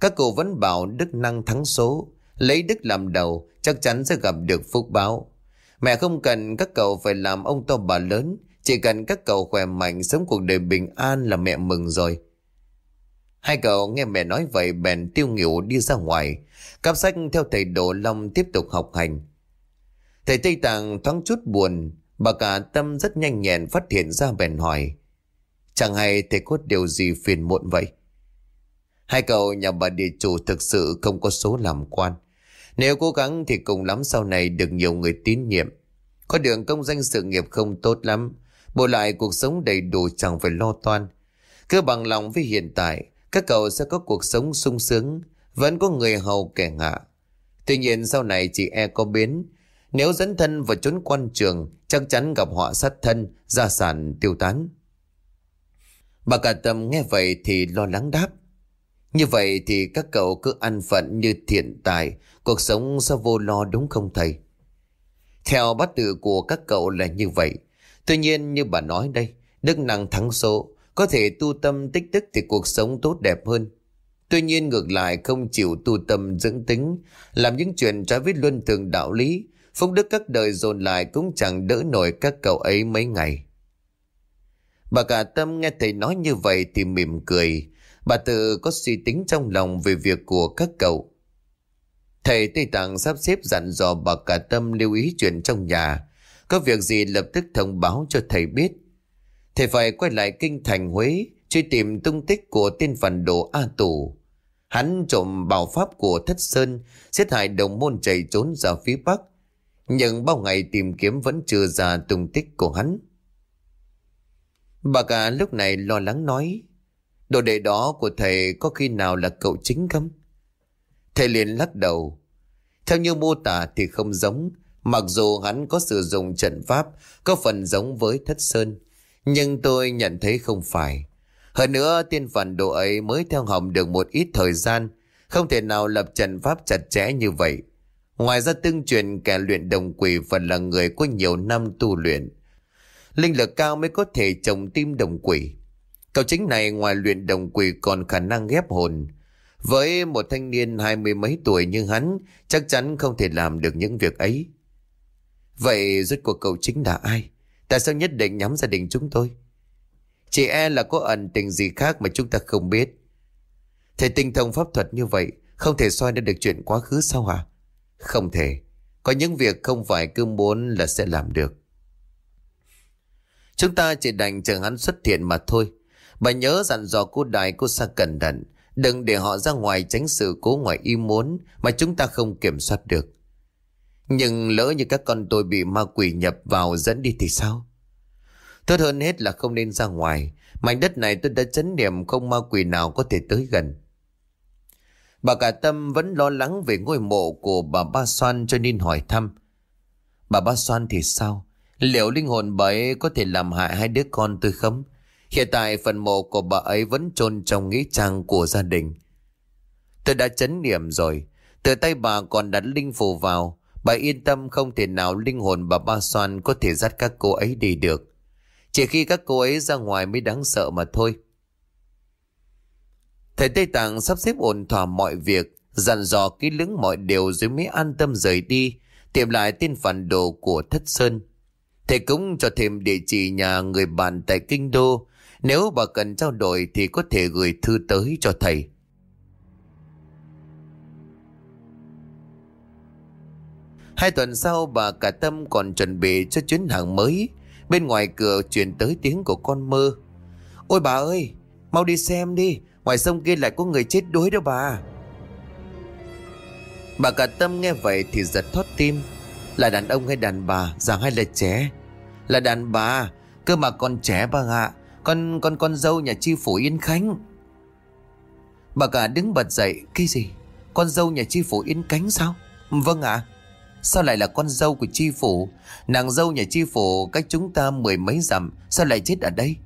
[SPEAKER 1] Các cụ vẫn bảo đức năng thắng số, lấy đức làm đầu, chắc chắn sẽ gặp được phúc báo. Mẹ không cần các cậu phải làm ông to bà lớn, Chỉ cần các cậu khỏe mạnh, Sống cuộc đời bình an là mẹ mừng rồi. Hai cậu nghe mẹ nói vậy, Bèn tiêu nghỉu đi ra ngoài. Cắp sách theo thầy Đỗ Long Tiếp tục học hành. Thầy Tây Tạng thoáng chút buồn, Bà cả tâm rất nhanh nhẹn phát hiện ra bèn hỏi, Chẳng hay thầy có điều gì phiền muộn vậy? Hai cậu nhà bà địa chủ thực sự không có số làm quan nếu cố gắng thì cùng lắm sau này được nhiều người tín nhiệm. Có đường công danh sự nghiệp không tốt lắm. bộ lại cuộc sống đầy đủ chẳng phải lo toan. Cứ bằng lòng với hiện tại, các cậu sẽ có cuộc sống sung sướng, vẫn có người hầu kẻ ngạ. Tuy nhiên sau này chị e có biến. Nếu dẫn thân vào trốn quan trường, chắc chắn gặp họa sát thân, gia sản tiêu tán. Bà cả tâm nghe vậy thì lo lắng đáp. Như vậy thì các cậu cứ ăn phận như thiện tài, cuộc sống sao vô lo đúng không thầy? Theo bát tự của các cậu là như vậy. Tuy nhiên như bà nói đây, đức năng thắng số, có thể tu tâm tích đức thì cuộc sống tốt đẹp hơn. Tuy nhiên ngược lại không chịu tu tâm dưỡng tính, làm những chuyện trái với luân thường đạo lý, phúc đức các đời dồn lại cũng chẳng đỡ nổi các cậu ấy mấy ngày. Bà cả tâm nghe thầy nói như vậy thì mỉm cười, Bà tự có suy tính trong lòng về việc của các cậu. Thầy Tây Tạng sắp xếp dặn dò bà cả tâm lưu ý chuyện trong nhà. Có việc gì lập tức thông báo cho thầy biết. Thầy phải quay lại kinh thành Huế, truy tìm tung tích của tên phản đồ A Tù. Hắn trộm bảo pháp của Thất Sơn, giết hại đồng môn chạy trốn ra phía Bắc. Nhưng bao ngày tìm kiếm vẫn chưa ra tung tích của hắn. Bà cả lúc này lo lắng nói, Đồ đệ đó của thầy có khi nào là cậu chính không? Thầy liền lắc đầu. Theo như mô tả thì không giống, mặc dù hắn có sử dụng trận pháp, có phần giống với thất sơn. Nhưng tôi nhận thấy không phải. Hơn nữa tiên phản đồ ấy mới theo hồng được một ít thời gian, không thể nào lập trận pháp chặt chẽ như vậy. Ngoài ra tương truyền kẻ luyện đồng quỷ phần là người có nhiều năm tu luyện. Linh lực cao mới có thể trồng tim đồng quỷ. Cậu chính này ngoài luyện đồng quỷ còn khả năng ghép hồn. Với một thanh niên hai mươi mấy tuổi như hắn, chắc chắn không thể làm được những việc ấy. Vậy rốt cuộc cậu chính là ai? Tại sao nhất định nhắm gia đình chúng tôi? Chỉ e là có ẩn tình gì khác mà chúng ta không biết. Thầy tinh thông pháp thuật như vậy, không thể soi ra được chuyện quá khứ sao hả? Không thể. Có những việc không phải cứ muốn là sẽ làm được. Chúng ta chỉ đành chờ hắn xuất hiện mà thôi. Bà nhớ dặn dò cô đại cô sa cẩn thận. Đừng để họ ra ngoài tránh sự cố ngoài ý muốn mà chúng ta không kiểm soát được. Nhưng lỡ như các con tôi bị ma quỷ nhập vào dẫn đi thì sao? Tốt hơn hết là không nên ra ngoài. Mảnh đất này tôi đã chấn niệm không ma quỷ nào có thể tới gần. Bà cả tâm vẫn lo lắng về ngôi mộ của bà Ba Soan cho nên hỏi thăm. Bà Ba Soan thì sao? Liệu linh hồn bà ấy có thể làm hại hai đứa con tôi không? Hiện tại phần mộ của bà ấy vẫn chôn trong nghĩa trang của gia đình. Tôi đã chấn niệm rồi. Từ tay bà còn đặt linh phù vào. Bà yên tâm không thể nào linh hồn bà Ba Soan có thể dắt các cô ấy đi được. Chỉ khi các cô ấy ra ngoài mới đáng sợ mà thôi. Thầy Tây Tạng sắp xếp ổn thỏa mọi việc, dặn dò kỹ lưỡng mọi điều rồi mới an tâm rời đi, tìm lại tên phản đồ của Thất Sơn. Thầy cũng cho thêm địa chỉ nhà người bạn tại Kinh Đô, nếu bà cần trao đổi thì có thể gửi thư tới cho thầy. Hai tuần sau bà cả tâm còn chuẩn bị cho chuyến hàng mới. Bên ngoài cửa truyền tới tiếng của con mơ. Ôi bà ơi, mau đi xem đi. Ngoài sông kia lại có người chết đuối đó bà. Bà cả tâm nghe vậy thì giật thót tim. Là đàn ông hay đàn bà, già hay là trẻ? Là đàn bà, cơ mà còn trẻ bà ạ. Con con con dâu nhà chi phủ Yên Khánh. Bà cả đứng bật dậy, cái gì? Con dâu nhà chi phủ Yên Khánh sao? Vâng ạ. Sao lại là con dâu của chi phủ Nàng dâu nhà chi phủ cách chúng ta mười mấy dặm Sao lại chết ở đây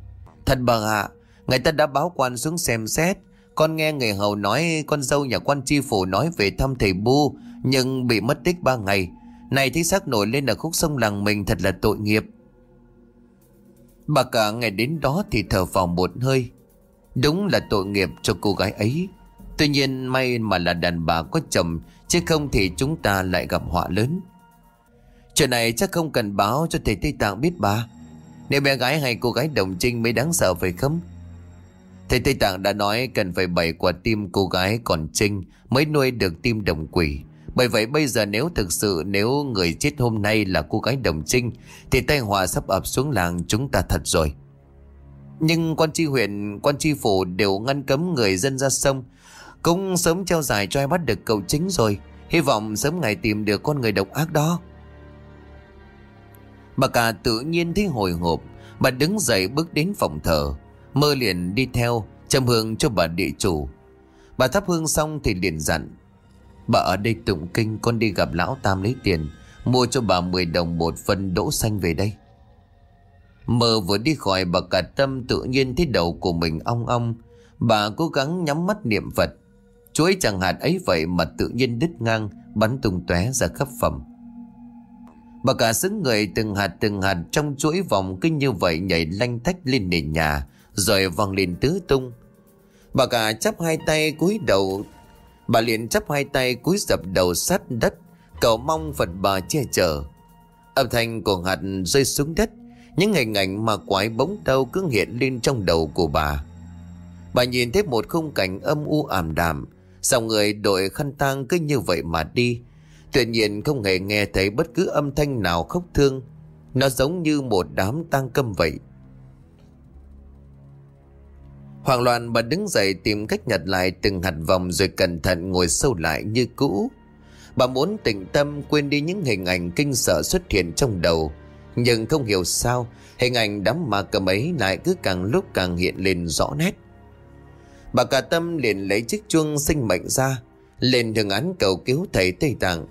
[SPEAKER 1] Thật bà ạ Người ta đã báo quan xuống xem xét Con nghe người hầu nói Con dâu nhà quan chi phủ nói về thăm thầy Bu Nhưng bị mất tích ba ngày Này thấy xác nổi lên ở khúc sông làng mình Thật là tội nghiệp Bà cả ngày đến đó thì thở vào một hơi. Đúng là tội nghiệp cho cô gái ấy. Tuy nhiên may mà là đàn bà có chồng, Chứ không thì chúng ta lại gặp họa lớn. Chuyện này chắc không cần báo cho thầy Tây Tạng biết bà. Nếu bé gái hay cô gái đồng trinh mới đáng sợ phải không? Thầy Tây Tạng đã nói cần phải bày quả tim cô gái còn trinh Mới nuôi được tim đồng quỷ. Bởi vậy bây giờ nếu thực sự nếu người chết hôm nay là cô gái đồng trinh Thì tai họa sắp ập xuống làng chúng ta thật rồi. Nhưng quan tri huyện, quan tri phủ đều ngăn cấm người dân ra sông. Cũng sớm treo dài cho ai bắt được cậu chính rồi. Hy vọng sớm ngày tìm được con người độc ác đó. Bà cả tự nhiên thấy hồi hộp. Bà đứng dậy bước đến phòng thờ. Mơ liền đi theo Châm hương cho bà địa chủ. Bà thắp hương xong thì liền dặn. Bà ở đây tụng kinh, con đi gặp lão tam lấy tiền, Mua cho bà 10 đồng một phân đỗ xanh về đây. Mơ vừa đi khỏi, bà cả tâm tự nhiên thấy đầu của mình ong ong. Bà cố gắng nhắm mắt niệm Phật. Chuối chẳng hạt ấy vậy mà tự nhiên đứt ngang, Bắn tung tóe ra khắp phẩm Bà cả xứng người từng hạt từng hạt Trong chuỗi vòng kinh như vậy Nhảy lanh thách lên nền nhà, Rồi văng lên tứ tung. Bà cả chắp hai tay cúi đầu Bà liền chắp hai tay cúi dập đầu sát đất, Cầu mong Phật bà che chở. Âm thanh của hạt rơi xuống đất, Những hình ảnh mà quái bóng đau cứ hiện lên trong đầu của bà. Bà nhìn thấy một khung cảnh âm u ảm đạm, Dòng người đội khăn tang cứ như vậy mà đi. Tuy nhiên không hề nghe thấy bất cứ âm thanh nào khóc thương. Nó giống như một đám tang câm vậy. Hoàng loạn bà đứng dậy tìm cách nhặt lại từng hạt vòng rồi cẩn thận ngồi sâu lại như cũ. Bà muốn tĩnh tâm quên đi những hình ảnh kinh sợ xuất hiện trong đầu. Nhưng không hiểu sao, hình ảnh đám ma cầm ấy lại cứ càng lúc càng hiện lên rõ nét. Bà cả tâm liền lấy chiếc chuông sinh mệnh ra Lên đường án cầu cứu thầy Tây Tạng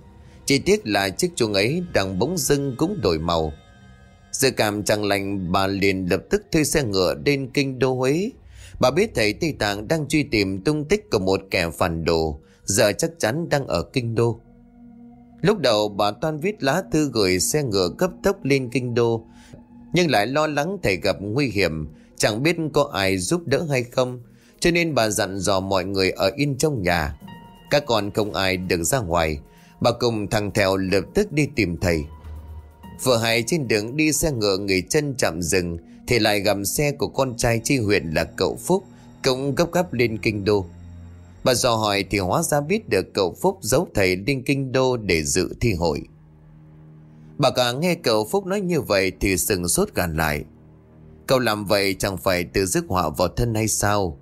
[SPEAKER 1] Chỉ tiếc là chiếc chuông ấy đang bỗng dưng cũng đổi màu Dự cảm chẳng lành bà liền lập tức thuê xe ngựa đến kinh đô Huế Bà biết thầy Tây Tạng đang truy tìm tung tích của một kẻ phản đồ. Giờ chắc chắn đang ở kinh đô. Lúc đầu bà toan viết lá thư gửi xe ngựa cấp tốc lên kinh đô, Nhưng lại lo lắng thầy gặp nguy hiểm. Chẳng biết có ai giúp đỡ hay không, cho nên bà dặn dò mọi người ở yên trong nhà. Các con không ai được ra ngoài. Bà cùng thằng Thèo lập tức đi tìm thầy. Vừa hay trên đường đi xe ngựa người chân chạm dừng thì lại gặp xe của con trai chi huyện là cậu Phúc, Cũng gấp gáp lên kinh đô Bà dò hỏi thì hóa ra biết được cậu Phúc giấu thầy lên kinh đô để dự thi hội Bà cả nghe cậu Phúc nói như vậy thì sừng sốt gàn lại Cậu làm vậy chẳng phải tự dứt họa vào thân hay sao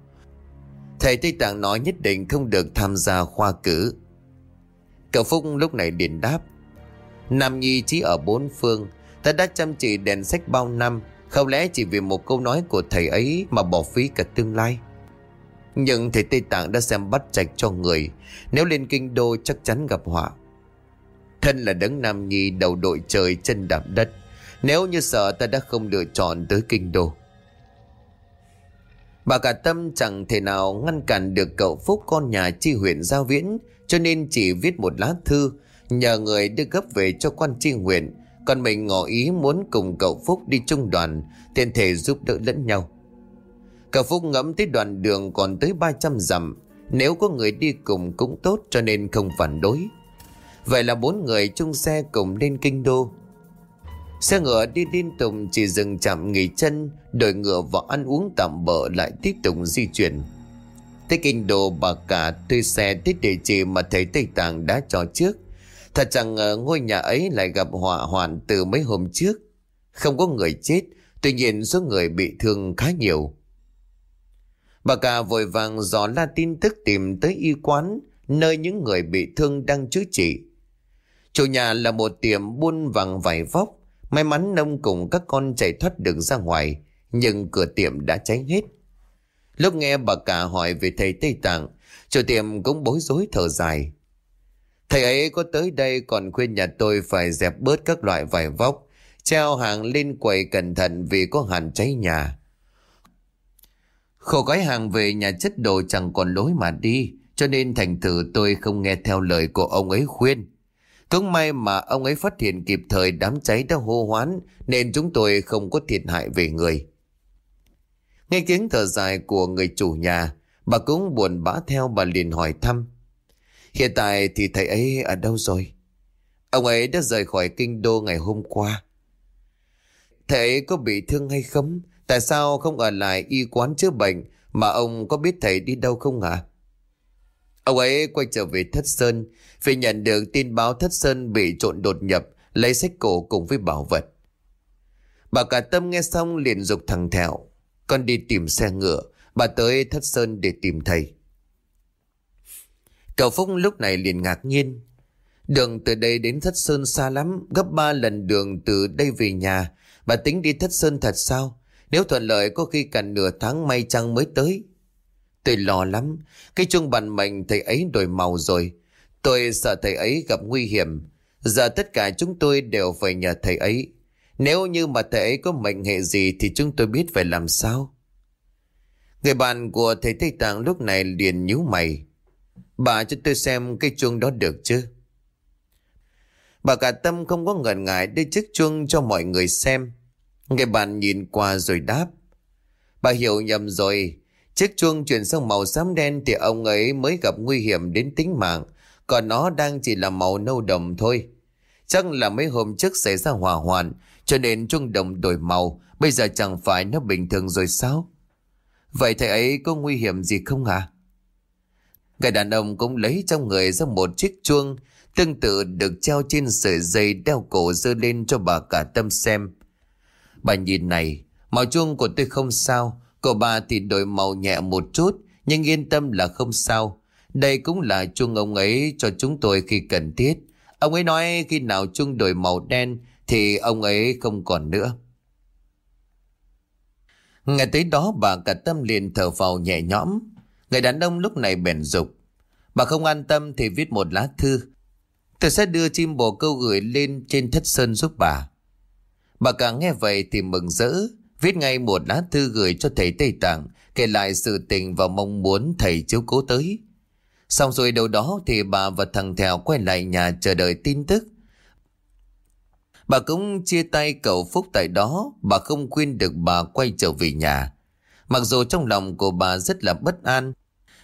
[SPEAKER 1] Thầy Tây Tạng nói nhất định không được tham gia khoa cử. Cậu Phúc lúc này liền đáp. Nam Nhi chỉ ở bốn phương. Ta đã chăm chỉ đèn sách bao năm. Không lẽ chỉ vì một câu nói của thầy ấy mà bỏ phí cả tương lai. Nhưng thầy Tây Tạng đã xem bắt trạch cho người. Nếu lên kinh đô chắc chắn gặp họa. Thân là đấng Nam Nhi đầu đội trời chân đạp đất. Nếu như sợ ta đã không lựa chọn tới kinh đô Bà cả tâm chẳng thể nào ngăn cản được cậu Phúc con nhà chi huyện Giao Viễn, Cho nên chỉ viết một lá thư Nhờ người đưa gấp về cho quan chi huyện còn mình ngỏ ý muốn cùng cậu Phúc đi chung đoàn, Tiện thể giúp đỡ lẫn nhau. Cậu Phúc ngẫm tới đoạn đường còn tới 300 dặm, Nếu có người đi cùng cũng tốt cho nên không phản đối. Vậy là bốn người chung xe cùng lên kinh đô. Xe ngựa đi liên tục chỉ dừng chạm nghỉ chân Đổi ngựa và ăn uống tạm bỡ lại tiếp tục di chuyển. Tới kinh đô, bà cả thuê xe tới địa chỉ mà thầy Tây Tạng đã cho trước. Thật chẳng ngờ ngôi nhà ấy lại gặp hỏa hoạn từ mấy hôm trước. Không có người chết, Tuy nhiên số người bị thương khá nhiều. Bà cả vội vàng dò la tin tức tìm tới y quán, Nơi những người bị thương đang chữa trị. Chủ nhà là một tiệm buôn vàng vải vóc. May mắn nông cùng các con chạy thoát được ra ngoài, Nhưng cửa tiệm đã cháy hết. Lúc nghe bà cả hỏi về thầy Tây Tạng, Chủ tiệm cũng bối rối thở dài. Thầy ấy có tới đây còn khuyên nhà tôi phải dẹp bớt các loại vải vóc Treo hàng lên quầy cẩn thận vì có hàn cháy nhà Khổ gói hàng về nhà chất đồ chẳng còn lối mà đi Cho nên thành thử tôi không nghe theo lời của ông ấy khuyên cũng may mà ông ấy phát hiện kịp thời đám cháy đã hô hoán nên chúng tôi không có thiệt hại về người. Nghe tiếng thở dài của người chủ nhà, bà cũng buồn bã theo bà liền hỏi thăm. Hiện tại thì thầy ấy ở đâu rồi? Ông ấy đã rời khỏi kinh đô ngày hôm qua. Thầy ấy có bị thương hay không? Tại sao không ở lại y quán chữa bệnh mà ông có biết thầy đi đâu không ạ? À? Ông ấy quay trở về Thất Sơn vì nhận được tin báo Thất Sơn bị trộn đột nhập lấy sách cổ cùng với bảo vật. Bà cả tâm nghe xong liền dục thằng thẹo. Con đi tìm xe ngựa, bà tới Thất Sơn để tìm thầy. Cậu Phúc lúc này liền ngạc nhiên. Đường từ đây đến Thất Sơn xa lắm, gấp ba lần đường từ đây về nhà. Bà tính đi Thất Sơn thật sao? Nếu thuận lợi có khi cần nửa tháng may chăng mới tới. Tôi lo lắm. Cái chuông bàn mệnh thầy ấy đổi màu rồi. Tôi sợ thầy ấy gặp nguy hiểm. Giờ tất cả chúng tôi đều phải nhờ thầy ấy. Nếu như mà thầy ấy có mệnh hệ gì thì chúng tôi biết phải làm sao. Người bạn của thầy Tây Tạng lúc này liền nhíu mày. Bà cho tôi xem cái chuông đó được chứ? Bà cả tâm không có ngần ngại đưa chiếc chuông cho mọi người xem. Người bạn nhìn qua rồi đáp. Bà hiểu nhầm rồi, Chiếc chuông chuyển sang màu xám đen thì ông ấy mới gặp nguy hiểm đến tính mạng, còn nó đang chỉ là màu nâu đồng thôi. Chắc là mấy hôm trước xảy ra hỏa hoạn, cho nên chuông đồng đổi màu, bây giờ chẳng phải nó bình thường rồi sao? Vậy thầy ấy có nguy hiểm gì không à Người đàn ông cũng lấy trong người ra một chiếc chuông, tương tự được treo trên sợi dây đeo cổ dơ lên cho bà cả tâm xem. Bà nhìn này, màu chuông của tôi không sao, của bà thì đổi màu nhẹ một chút, nhưng yên tâm là không sao. Đây cũng là chuông ông ấy cho chúng tôi khi cần thiết. Ông ấy nói khi nào chuông đổi màu đen thì ông ấy không còn nữa. Ngày tới đó bà cả tâm liền thở vào nhẹ nhõm. Người đàn ông lúc này bèn dục. Bà không an tâm thì viết một lá thư. Tôi sẽ đưa chim bồ câu gửi lên trên thất sơn giúp bà. Bà càng nghe vậy thì mừng rỡ. Viết ngay một lá thư gửi cho thầy Tây Tạng, Kể lại sự tình và mong muốn thầy chiếu cố tới Xong rồi đầu đó thì bà và thằng Thèo quay lại nhà chờ đợi tin tức Bà cũng chia tay cậu Phúc tại đó, Bà không khuyên được bà quay trở về nhà Mặc dù trong lòng của bà rất là bất an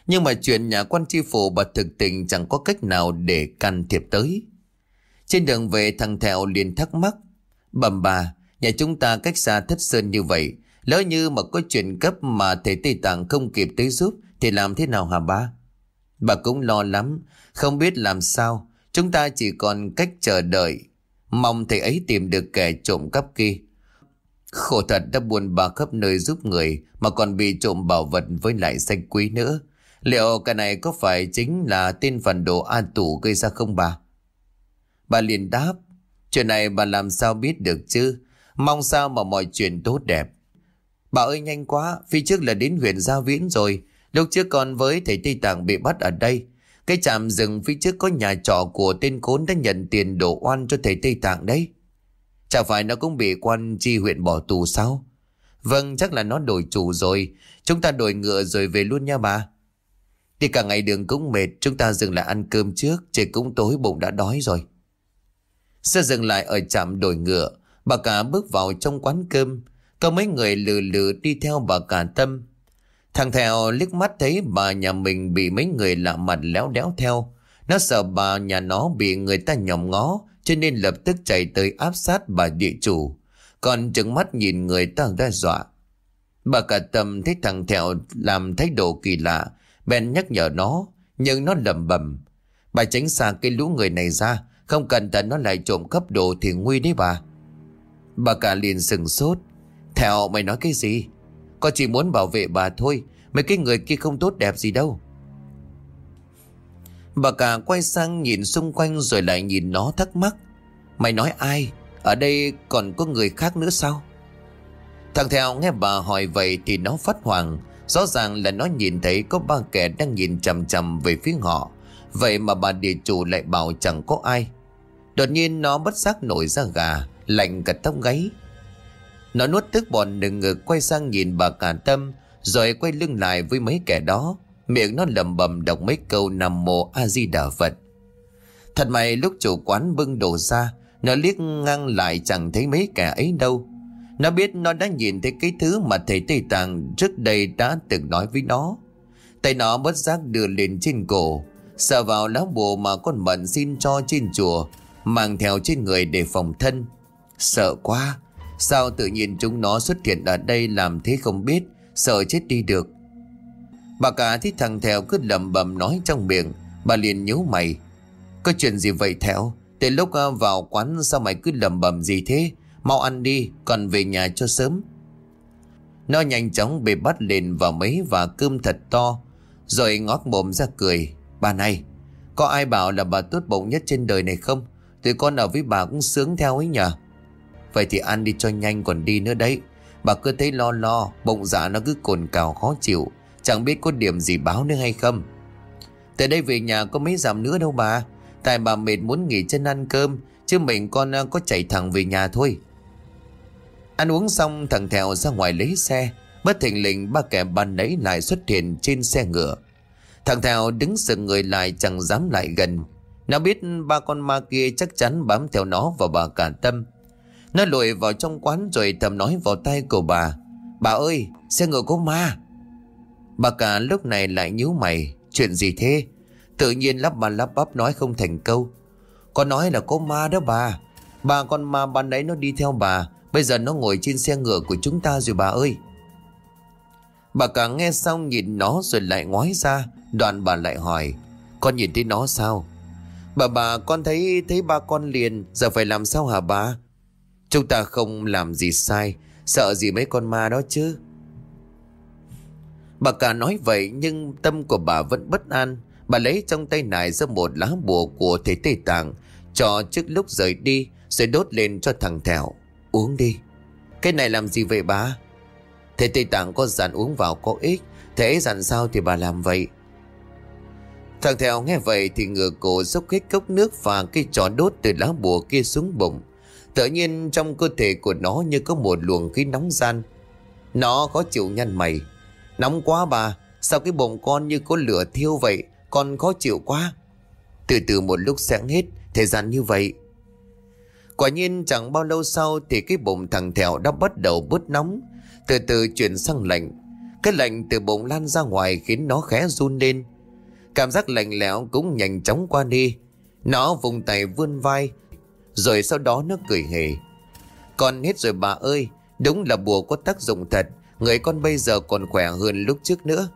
[SPEAKER 1] nhưng mà chuyện nhà quan tri phủ bà thực tình chẳng có cách nào để can thiệp tới. Trên đường về, thằng Thèo liền thắc mắc Bầm bà, Nhà chúng ta cách xa thất sơn như vậy, Lỡ như mà có chuyện cấp mà thầy Tây Tạng không kịp tới giúp Thì làm thế nào hả ba Bà cũng lo lắm, Không biết làm sao, Chúng ta chỉ còn cách chờ đợi. Mong thầy ấy tìm được kẻ trộm cắp kia. Khổ thật đã buồn bà khắp nơi giúp người Mà còn bị trộm bảo vật với lại danh quý nữa. Liệu cái này có phải chính là tên phản đồ an tủ gây ra không bà Bà liền đáp Chuyện này bà làm sao biết được chứ Mong sao mà mọi chuyện tốt đẹp. Bà ơi nhanh quá, phía trước là đến huyện Gia Viễn rồi. Lúc trước con với thầy Tây Tạng bị bắt ở đây. Cái trạm rừng phía trước có nhà trọ của tên cốn đã nhận tiền đổ oan cho thầy Tây Tạng đấy. Chả phải nó cũng bị quan chi huyện bỏ tù sao? Vâng, chắc là nó đổi chủ rồi. Chúng ta đổi ngựa rồi về luôn nha bà. Đi cả ngày đường cũng mệt, chúng ta dừng lại ăn cơm trước, trời cũng tối bụng đã đói rồi. Xe dừng lại ở trạm đổi ngựa, bà cả bước vào trong quán cơm, có mấy người lừ lừ đi theo bà cả tâm. Thằng Thèo liếc mắt thấy bà nhà mình bị mấy người lạ mặt léo đéo theo. Nó sợ bà nhà nó bị người ta nhòm ngó, cho nên lập tức chạy tới áp sát bà địa chủ. Còn trừng mắt nhìn người ta đe dọa. Bà cả tâm thấy thằng Thèo làm thái độ kỳ lạ, bèn nhắc nhở nó, nhưng nó lầm bầm. Bà tránh xa cái lũ người này ra, không cần tận nó lại trộm cắp đồ thì nguy đấy bà. Bà cả liền sừng sốt. Theo mày nói cái gì? Con chỉ muốn bảo vệ bà thôi, mấy cái người kia không tốt đẹp gì đâu. Bà cả quay sang nhìn xung quanh rồi lại nhìn nó thắc mắc. Mày nói ai? Ở đây còn có người khác nữa sao? Thằng theo nghe bà hỏi vậy thì nó phát hoàng. Rõ ràng là nó nhìn thấy có ba kẻ đang nhìn chầm chầm về phía họ. Vậy mà bà địa chủ lại bảo chẳng có ai. Đột nhiên nó bất giác nổi ra gà, lạnh cả tóc gáy. Nó nuốt tức bọn đừng ngực quay sang nhìn bà cả tâm, rồi quay lưng lại với mấy kẻ đó. Miệng nó lầm bầm đọc mấy câu nằm mồ A-di-đà Phật. Thật may lúc chủ quán bưng đồ ra, nó liếc ngang lại chẳng thấy mấy kẻ ấy đâu. Nó biết nó đã nhìn thấy cái thứ mà thầy Tây Tạng trước đây đã từng nói với nó. Tay nó bất giác đưa lên trên cổ, sờ vào lá bùa mà con mận xin cho trên chùa, mang theo trên người để phòng thân. Sợ quá, sao tự nhiên chúng nó xuất hiện ở đây làm thế không biết, sợ chết đi được. Bà cả thấy thằng Thèo cứ lầm bầm nói trong miệng Bà liền nhíu mày Có chuyện gì vậy Thèo Từ lúc à, vào quán sao mày cứ lầm bầm gì thế Mau ăn đi, Còn về nhà cho sớm. Nó nhanh chóng bị bắt lên vào mấy và cơm thật to, Rồi ngót mồm ra cười. Bà này, Có ai bảo là bà tốt bụng nhất trên đời này không? Tụi con ở với bà cũng sướng theo ấy nhờ. Vậy thì ăn đi cho nhanh còn đi nữa đấy. Bà cứ thấy lo lo, Bụng dạ nó cứ cồn cào khó chịu. Chẳng biết có điểm gì báo nữa hay không. Từ đây về nhà có mấy dặm nữa đâu bà. Tại bà mệt muốn nghỉ chân ăn cơm, Chứ mình con ờ, có chạy thẳng về nhà thôi. Ăn uống xong, thằng Thèo ra ngoài lấy xe. Bất thình lình, ba kẻ ban nấy lại xuất hiện trên xe ngựa. Thằng Thèo đứng sừng người lại, chẳng dám lại gần. Nó biết ba con ma kia chắc chắn bám theo nó và bà cả tâm. Nó lùi vào trong quán rồi thầm nói vào tay của bà. Bà ơi, xe ngựa có ma. Bà cả lúc này lại nhíu mày. Chuyện gì thế? Tự nhiên lắp bà lắp bắp nói không thành câu. Con nói là có ma đó bà. Bà con ma ban đấy nó đi theo bà. Bây giờ nó ngồi trên xe ngựa của chúng ta rồi bà ơi. Bà cả nghe xong nhìn nó rồi lại ngoái ra. Đoạn bà lại hỏi, Con nhìn thấy nó sao? Bà bà, con thấy thấy ba con liền. Giờ phải làm sao hả bà? Chúng ta không làm gì sai. Sợ gì mấy con ma đó chứ? Bà cả nói vậy nhưng tâm của bà vẫn bất an. Bà lấy trong tay nải ra một lá bùa của thế Tây Tạng, cho trước lúc rời đi, rồi đốt lên cho thằng Thèo. Uống đi. Cái này làm gì vậy bà? Thầy Tây Tạng có dặn uống vào có ích. Thế dặn sao thì bà làm vậy? Thằng Thèo nghe vậy thì ngửa cổ dốc hết cốc nước và cây trò đốt từ lá bùa kia xuống bụng. Tự nhiên trong cơ thể của nó như có một luồng khí nóng gian. Nó có chịu nhăn mày. Nóng quá bà, Sao cái bụng con như có lửa thiêu vậy Con khó chịu quá Từ từ một lúc sáng hết Thời gian như vậy Quả nhiên chẳng bao lâu sau Thì cái bụng thằng Thèo đã bắt đầu bớt nóng. Từ từ chuyển sang lạnh. Cái lạnh từ bụng lan ra ngoài Khiến nó khẽ run lên. Cảm giác lạnh lẽo cũng nhanh chóng qua đi. Nó vùng tay vươn vai, Rồi sau đó nó cười hề. Con hết rồi bà ơi, Đúng là bùa có tác dụng thật. Người con bây giờ còn khỏe hơn lúc trước nữa.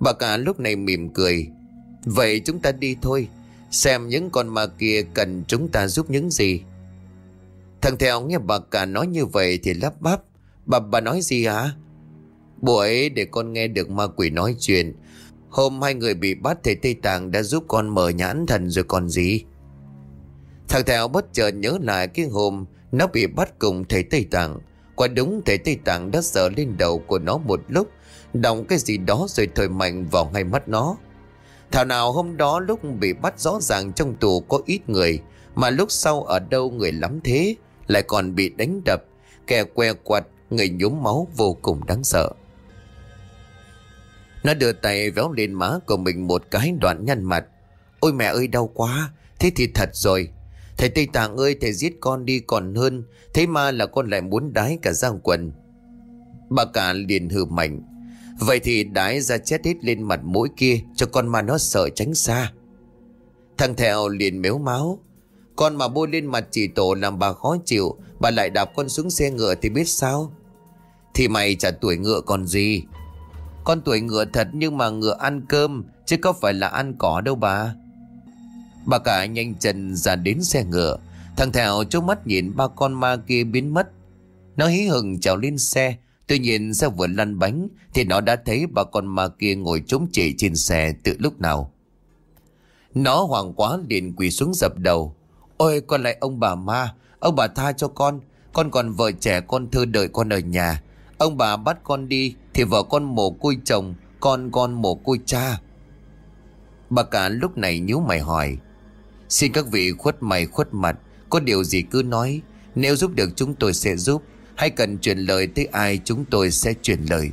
[SPEAKER 1] Bà cả lúc này mỉm cười. Vậy chúng ta đi thôi. Xem những con ma kia cần chúng ta giúp những gì. Thằng theo nghe bà cả nói như vậy thì lắp bắp. Bà bà nói gì hả? Bộ ấy để con nghe được ma quỷ nói chuyện. Hôm hai người bị bắt thầy Tây Tạng đã giúp con mở nhãn thần rồi còn gì? Thằng Thèo bất chợt nhớ lại cái hôm Nó bị bắt cùng thầy Tây Tạng. Quả đúng thầy Tây Tạng đã sợ lên đầu của nó một lúc đóng cái gì đó rồi thổi mạnh vào ngay mắt nó. Thảo nào hôm đó lúc bị bắt rõ ràng trong tù có ít người, Mà lúc sau ở đâu người lắm thế? Lại còn bị đánh đập. Kẻ que quạt Người nhúm máu vô cùng đáng sợ. Nó đưa tay véo lên má của mình một cái đoạn nhăn mặt. Ôi mẹ ơi, đau quá. Thế thì thật rồi. Thầy Tây Tạng ơi, thầy giết con đi còn hơn. Thế mà là con lại muốn đái cả giang quần. Bà cả liền hừ mạnh. Vậy thì đái ra chết hết lên mặt mũi kia Cho con mà nó sợ tránh xa. Thằng Thẹo liền méo máu. Con mà bôi lên mặt chỉ tổ làm bà khó chịu, Bà lại đạp con xuống xe ngựa thì biết sao? Thì mày chả tuổi ngựa còn gì. Con tuổi ngựa thật nhưng mà ngựa ăn cơm, Chứ có phải là ăn cỏ đâu bà. Bà cả nhanh chân ra đến xe ngựa, Thằng Thảo trông mắt nhìn ba con ma kia biến mất. Nó hí hừng trèo lên xe, Tuy nhiên xe vừa lăn bánh Thì nó đã thấy ba con ma kia ngồi trống chỉ trên xe từ lúc nào. Nó hoảng quá liền quỳ xuống dập đầu. Ôi, con lại ông bà ma. Ông bà tha cho con. Con còn vợ trẻ, con thơ đợi con ở nhà. Ông bà bắt con đi, Thì vợ con mồ côi chồng, Con con mồ côi cha. Bà cả lúc này nhíu mày hỏi, Xin các vị khuất mày khuất mặt, Có điều gì cứ nói. Nếu giúp được chúng tôi sẽ giúp. Hay cần truyền lời tới ai, chúng tôi sẽ truyền lời.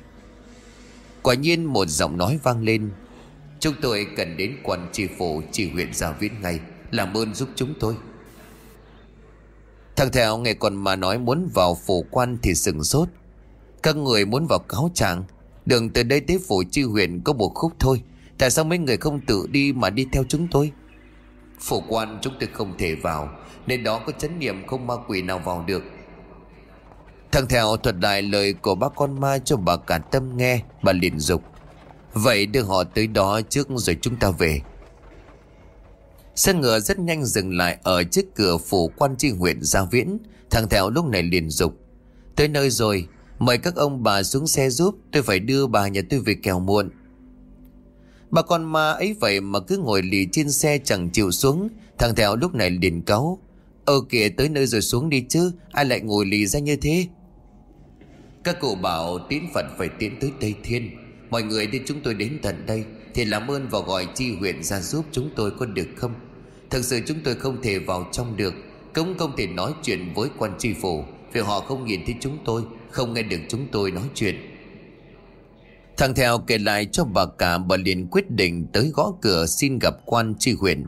[SPEAKER 1] Quả nhiên một giọng nói vang lên, Chúng tôi cần đến quan tri phủ chỉ huyện Gia Viễn ngay. Làm ơn giúp chúng tôi. Thằng thèo nghe còn mà nói muốn vào phủ quan thì sừng sốt. Các người muốn vào cáo trạng. Đường từ đây tới phủ chi huyện có một khúc thôi. Tại sao mấy người không tự đi mà đi theo chúng tôi? Phủ quan chúng tôi không thể vào, Nên đó có chấn niệm không ma quỷ nào vào được. Thằng thèo thuật lại lời của bác con ma cho bà cả tâm nghe, Bà liền dục. Vậy đưa họ tới đó trước rồi chúng ta về. Xe ngựa rất nhanh dừng lại ở trước cửa phủ quan tri huyện Gia Viễn. Thằng Thẹo lúc này liền dục, Tới nơi rồi, Mời các ông bà xuống xe giúp, Tôi phải đưa bà nhà tôi về kèo muộn. Bà con ma ấy vậy mà cứ ngồi lì trên xe chẳng chịu xuống. Thằng Thẹo lúc này liền cáu, Ơ kìa, tới nơi rồi xuống đi chứ, Ai lại ngồi lì ra như thế? Các cụ bảo tiến Phật phải tiến tới Tây Thiên. Mọi người đi chúng tôi đến tận đây. Thì làm ơn và gọi chi huyện ra giúp chúng tôi có được không? Thực sự chúng tôi không thể vào trong được. Cũng không thể nói chuyện với quan tri phủ, Vì họ không nhìn thấy chúng tôi, Không nghe được chúng tôi nói chuyện. Thằng theo kể lại cho bà cả, Bà liền quyết định tới gõ cửa Xin gặp quan tri huyện.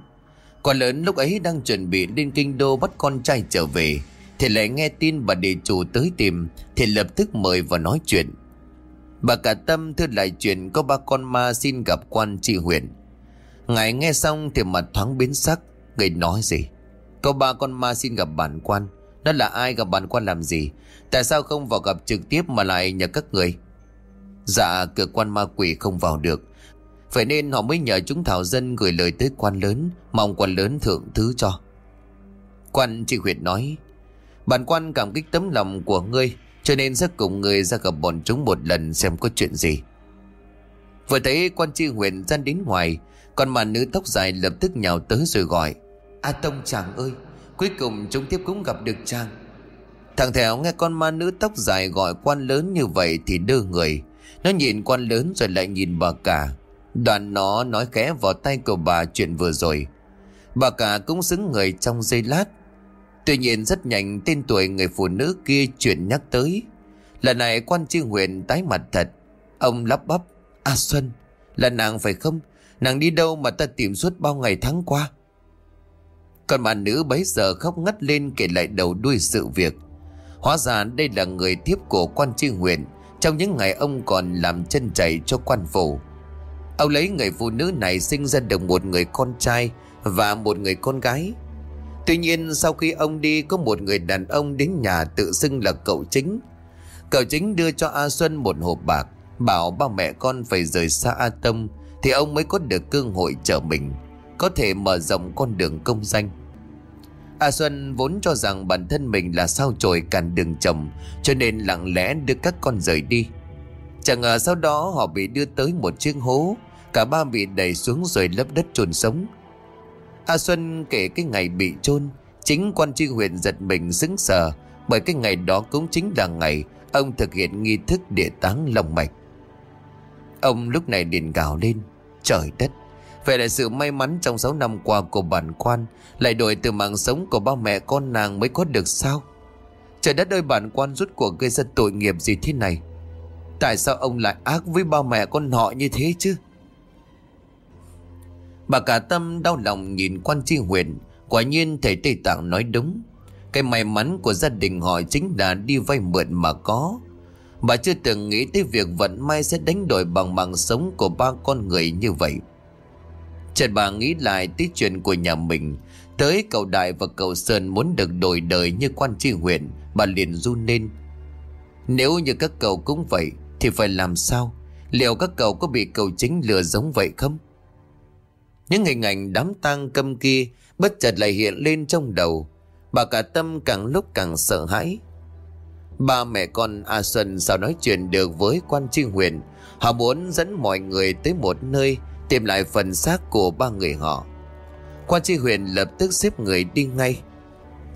[SPEAKER 1] Quan lớn lúc ấy đang chuẩn bị lên kinh đô Bắt con trai trở về, Thì lại nghe tin bà địa chủ tới tìm, Thì lập tức mời và nói chuyện. Bà cả tâm thưa lại chuyện Có ba con ma xin gặp quan tri huyện. Ngài nghe xong thì mặt thoáng biến sắc Người nói gì? Có ba con ma xin gặp bản quan, Đó là ai gặp bản quan làm gì? Tại sao không vào gặp trực tiếp mà lại nhờ các người? Dạ cửa quan ma quỷ không vào được. Vậy nên họ mới nhờ chúng thảo dân gửi lời tới quan lớn, Mong quan lớn thượng thứ cho. Quan tri huyện nói, Bản quan cảm kích tấm lòng của ngươi cho nên sẽ cùng người ra gặp bọn chúng một lần xem có chuyện gì. Vừa thấy quan tri huyện ra đến ngoài, Còn mà nữ tóc dài lập tức nhào tới rồi gọi, A Tông chàng ơi, Cuối cùng chúng tiếp cũng gặp được chàng. Thằng Thèo nghe con ma nữ tóc dài gọi quan lớn như vậy thì đưa người. Nó nhìn quan lớn rồi lại nhìn bà cả. Đoàn nó nói khẽ vào tay của bà chuyện vừa rồi. Bà cả cũng xứng người trong giây lát. Tuy nhiên rất nhanh tên tuổi người phụ nữ kia chuyển nhắc tới. Lần này quan tri huyện tái mặt thật. Ông lắp bắp, A Xuân, Là nàng phải không? Nàng đi đâu mà ta tìm suốt bao ngày tháng qua? Còn bà nữ bấy giờ khóc ngất lên kể lại đầu đuôi sự việc. Hóa ra đây là người thiếp của quan tri huyện, Trong những ngày ông còn làm chân chảy cho quan phủ. Ông lấy người phụ nữ này sinh ra được một người con trai Và một người con gái. Tuy nhiên, sau khi ông đi, Có một người đàn ông đến nhà tự xưng là cậu chính. Cậu chính đưa cho A Xuân một hộp bạc, Bảo ba mẹ con phải rời xa A tâm, Thì ông mới có được cơ hội trở mình, Có thể mở rộng con đường công danh. A Xuân vốn cho rằng bản thân mình là sao chổi cản đường chồng Cho nên lặng lẽ đưa các con rời đi. Chẳng ngờ sau đó họ bị đưa tới một chiếc hố, Cả ba bị đẩy xuống rồi lấp đất chôn sống. A Xuân kể cái ngày bị chôn, Chính quan tri huyện giật mình sững sờ, Bởi cái ngày đó cũng chính là ngày Ông thực hiện nghi thức địa táng lòng mạch. Ông lúc này điện gào lên, Trời đất, Vậy là sự may mắn trong 6 năm qua của bản quan Lại đổi từ mạng sống của ba mẹ con nàng mới có được sao? Trời đất ơi, bản quan rút cuộc gây ra tội nghiệp gì thế này? Tại sao ông lại ác với ba mẹ con họ như thế chứ? Bà cả tâm đau lòng nhìn quan tri huyền Quả nhiên thầy Tây Tạng nói đúng. Cái may mắn của gia đình họ chính là đi vay mượn mà có. Bà chưa từng nghĩ tới việc vận may sẽ đánh đổi bằng mạng sống của ba con người như vậy. Trần bà nghĩ lại tới chuyện của nhà mình. Tới cầu Đại và cầu Sơn muốn được đổi đời như quan tri huyện, Bà liền run lên Nếu như các cậu cũng vậy, Thì phải làm sao? Liệu các cậu có bị cầu chính lừa giống vậy không? Những hình ảnh đám tang câm kia Bất chợt lại hiện lên trong đầu. Bà cả tâm càng lúc càng sợ hãi. Ba mẹ con A Xuân sao nói chuyện được với quan tri huyện? Họ muốn dẫn mọi người tới một nơi, Tìm lại phần xác của ba người họ. Quan tri huyện lập tức xếp người đi ngay.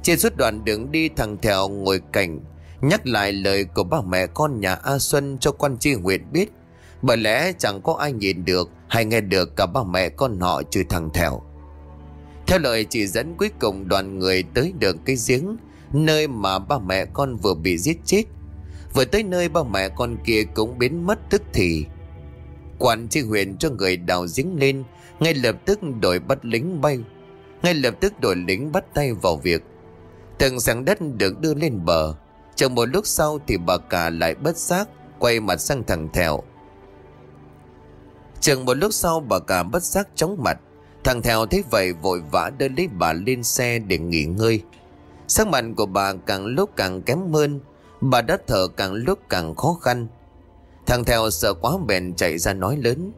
[SPEAKER 1] Trên suốt đoạn đường đi thằng Thèo ngồi cạnh, Nhắc lại lời của ba mẹ con nhà A Xuân cho quan tri huyện biết. Bởi lẽ chẳng có ai nhìn được hay nghe được cả ba mẹ con họ chửi thằng Thèo Theo lời chỉ dẫn cuối cùng, đoàn người tới được cái giếng, Nơi mà ba mẹ con vừa bị giết chết. Vừa tới nơi ba mẹ con kia cũng biến mất tức thì. Quan tri huyện cho người đào giếng lên, Ngay lập tức đổi bắt lính bay. Ngay lập tức đổi lính bắt tay vào việc. Từng sáng đất được đưa lên bờ. Chẳng một lúc sau thì bà cả lại bất giác Quay mặt sang thằng Thèo Chừng một lúc sau bà cả bất giác chóng mặt. Thằng Thèo thấy vậy vội vã đưa lấy bà lên xe để nghỉ ngơi. Sắc mặt của bà càng lúc càng kém hơn, Bà đã thở càng lúc càng khó khăn. Thằng theo sợ quá bèn chạy ra nói lớn,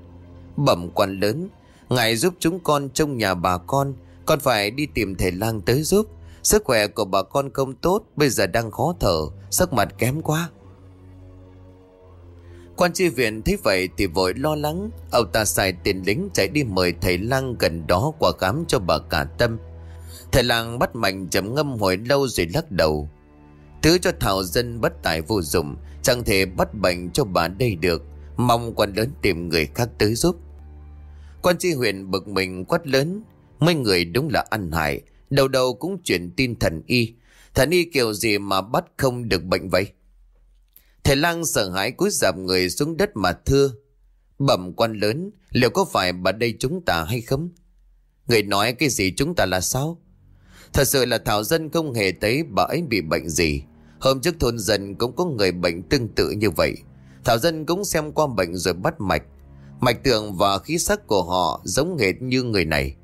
[SPEAKER 1] Bẩm quan lớn, Ngài giúp chúng con trong nhà bà con Con phải đi tìm thầy lang tới giúp. Sức khỏe của bà con không tốt, Bây giờ đang khó thở, Sắc mặt kém quá. Quan tri viện thấy vậy thì vội lo lắng. Ông ta xài tiền lính chạy đi mời thầy lang gần đó qua khám cho bà cả tâm. Thầy lang bắt mạnh chấm ngâm hồi lâu rồi lắc đầu. Thứ cho thảo dân bất tài vô dụng, Chẳng thể bắt bệnh cho bà đây được. Mong quan lớn tìm người khác tới giúp. Quan tri huyện bực mình quát lớn, Mấy người đúng là ăn hại, Đầu đầu cũng chuyển tin thần y. Thần y kiểu gì mà bắt không được bệnh vậy? Thầy lang sợ hãi cúi dạp người xuống đất mà thưa, Bẩm quan lớn, Liệu có phải bà đây chúng ta hay không? Người nói cái gì chúng ta là sao? Thật sự là Thảo Dân không hề thấy bà ấy bị bệnh gì. Hôm trước thôn dân cũng có người bệnh tương tự như vậy. Thảo Dân cũng xem qua bệnh rồi bắt mạch. Mạch tượng và khí sắc của họ giống hệt như người này.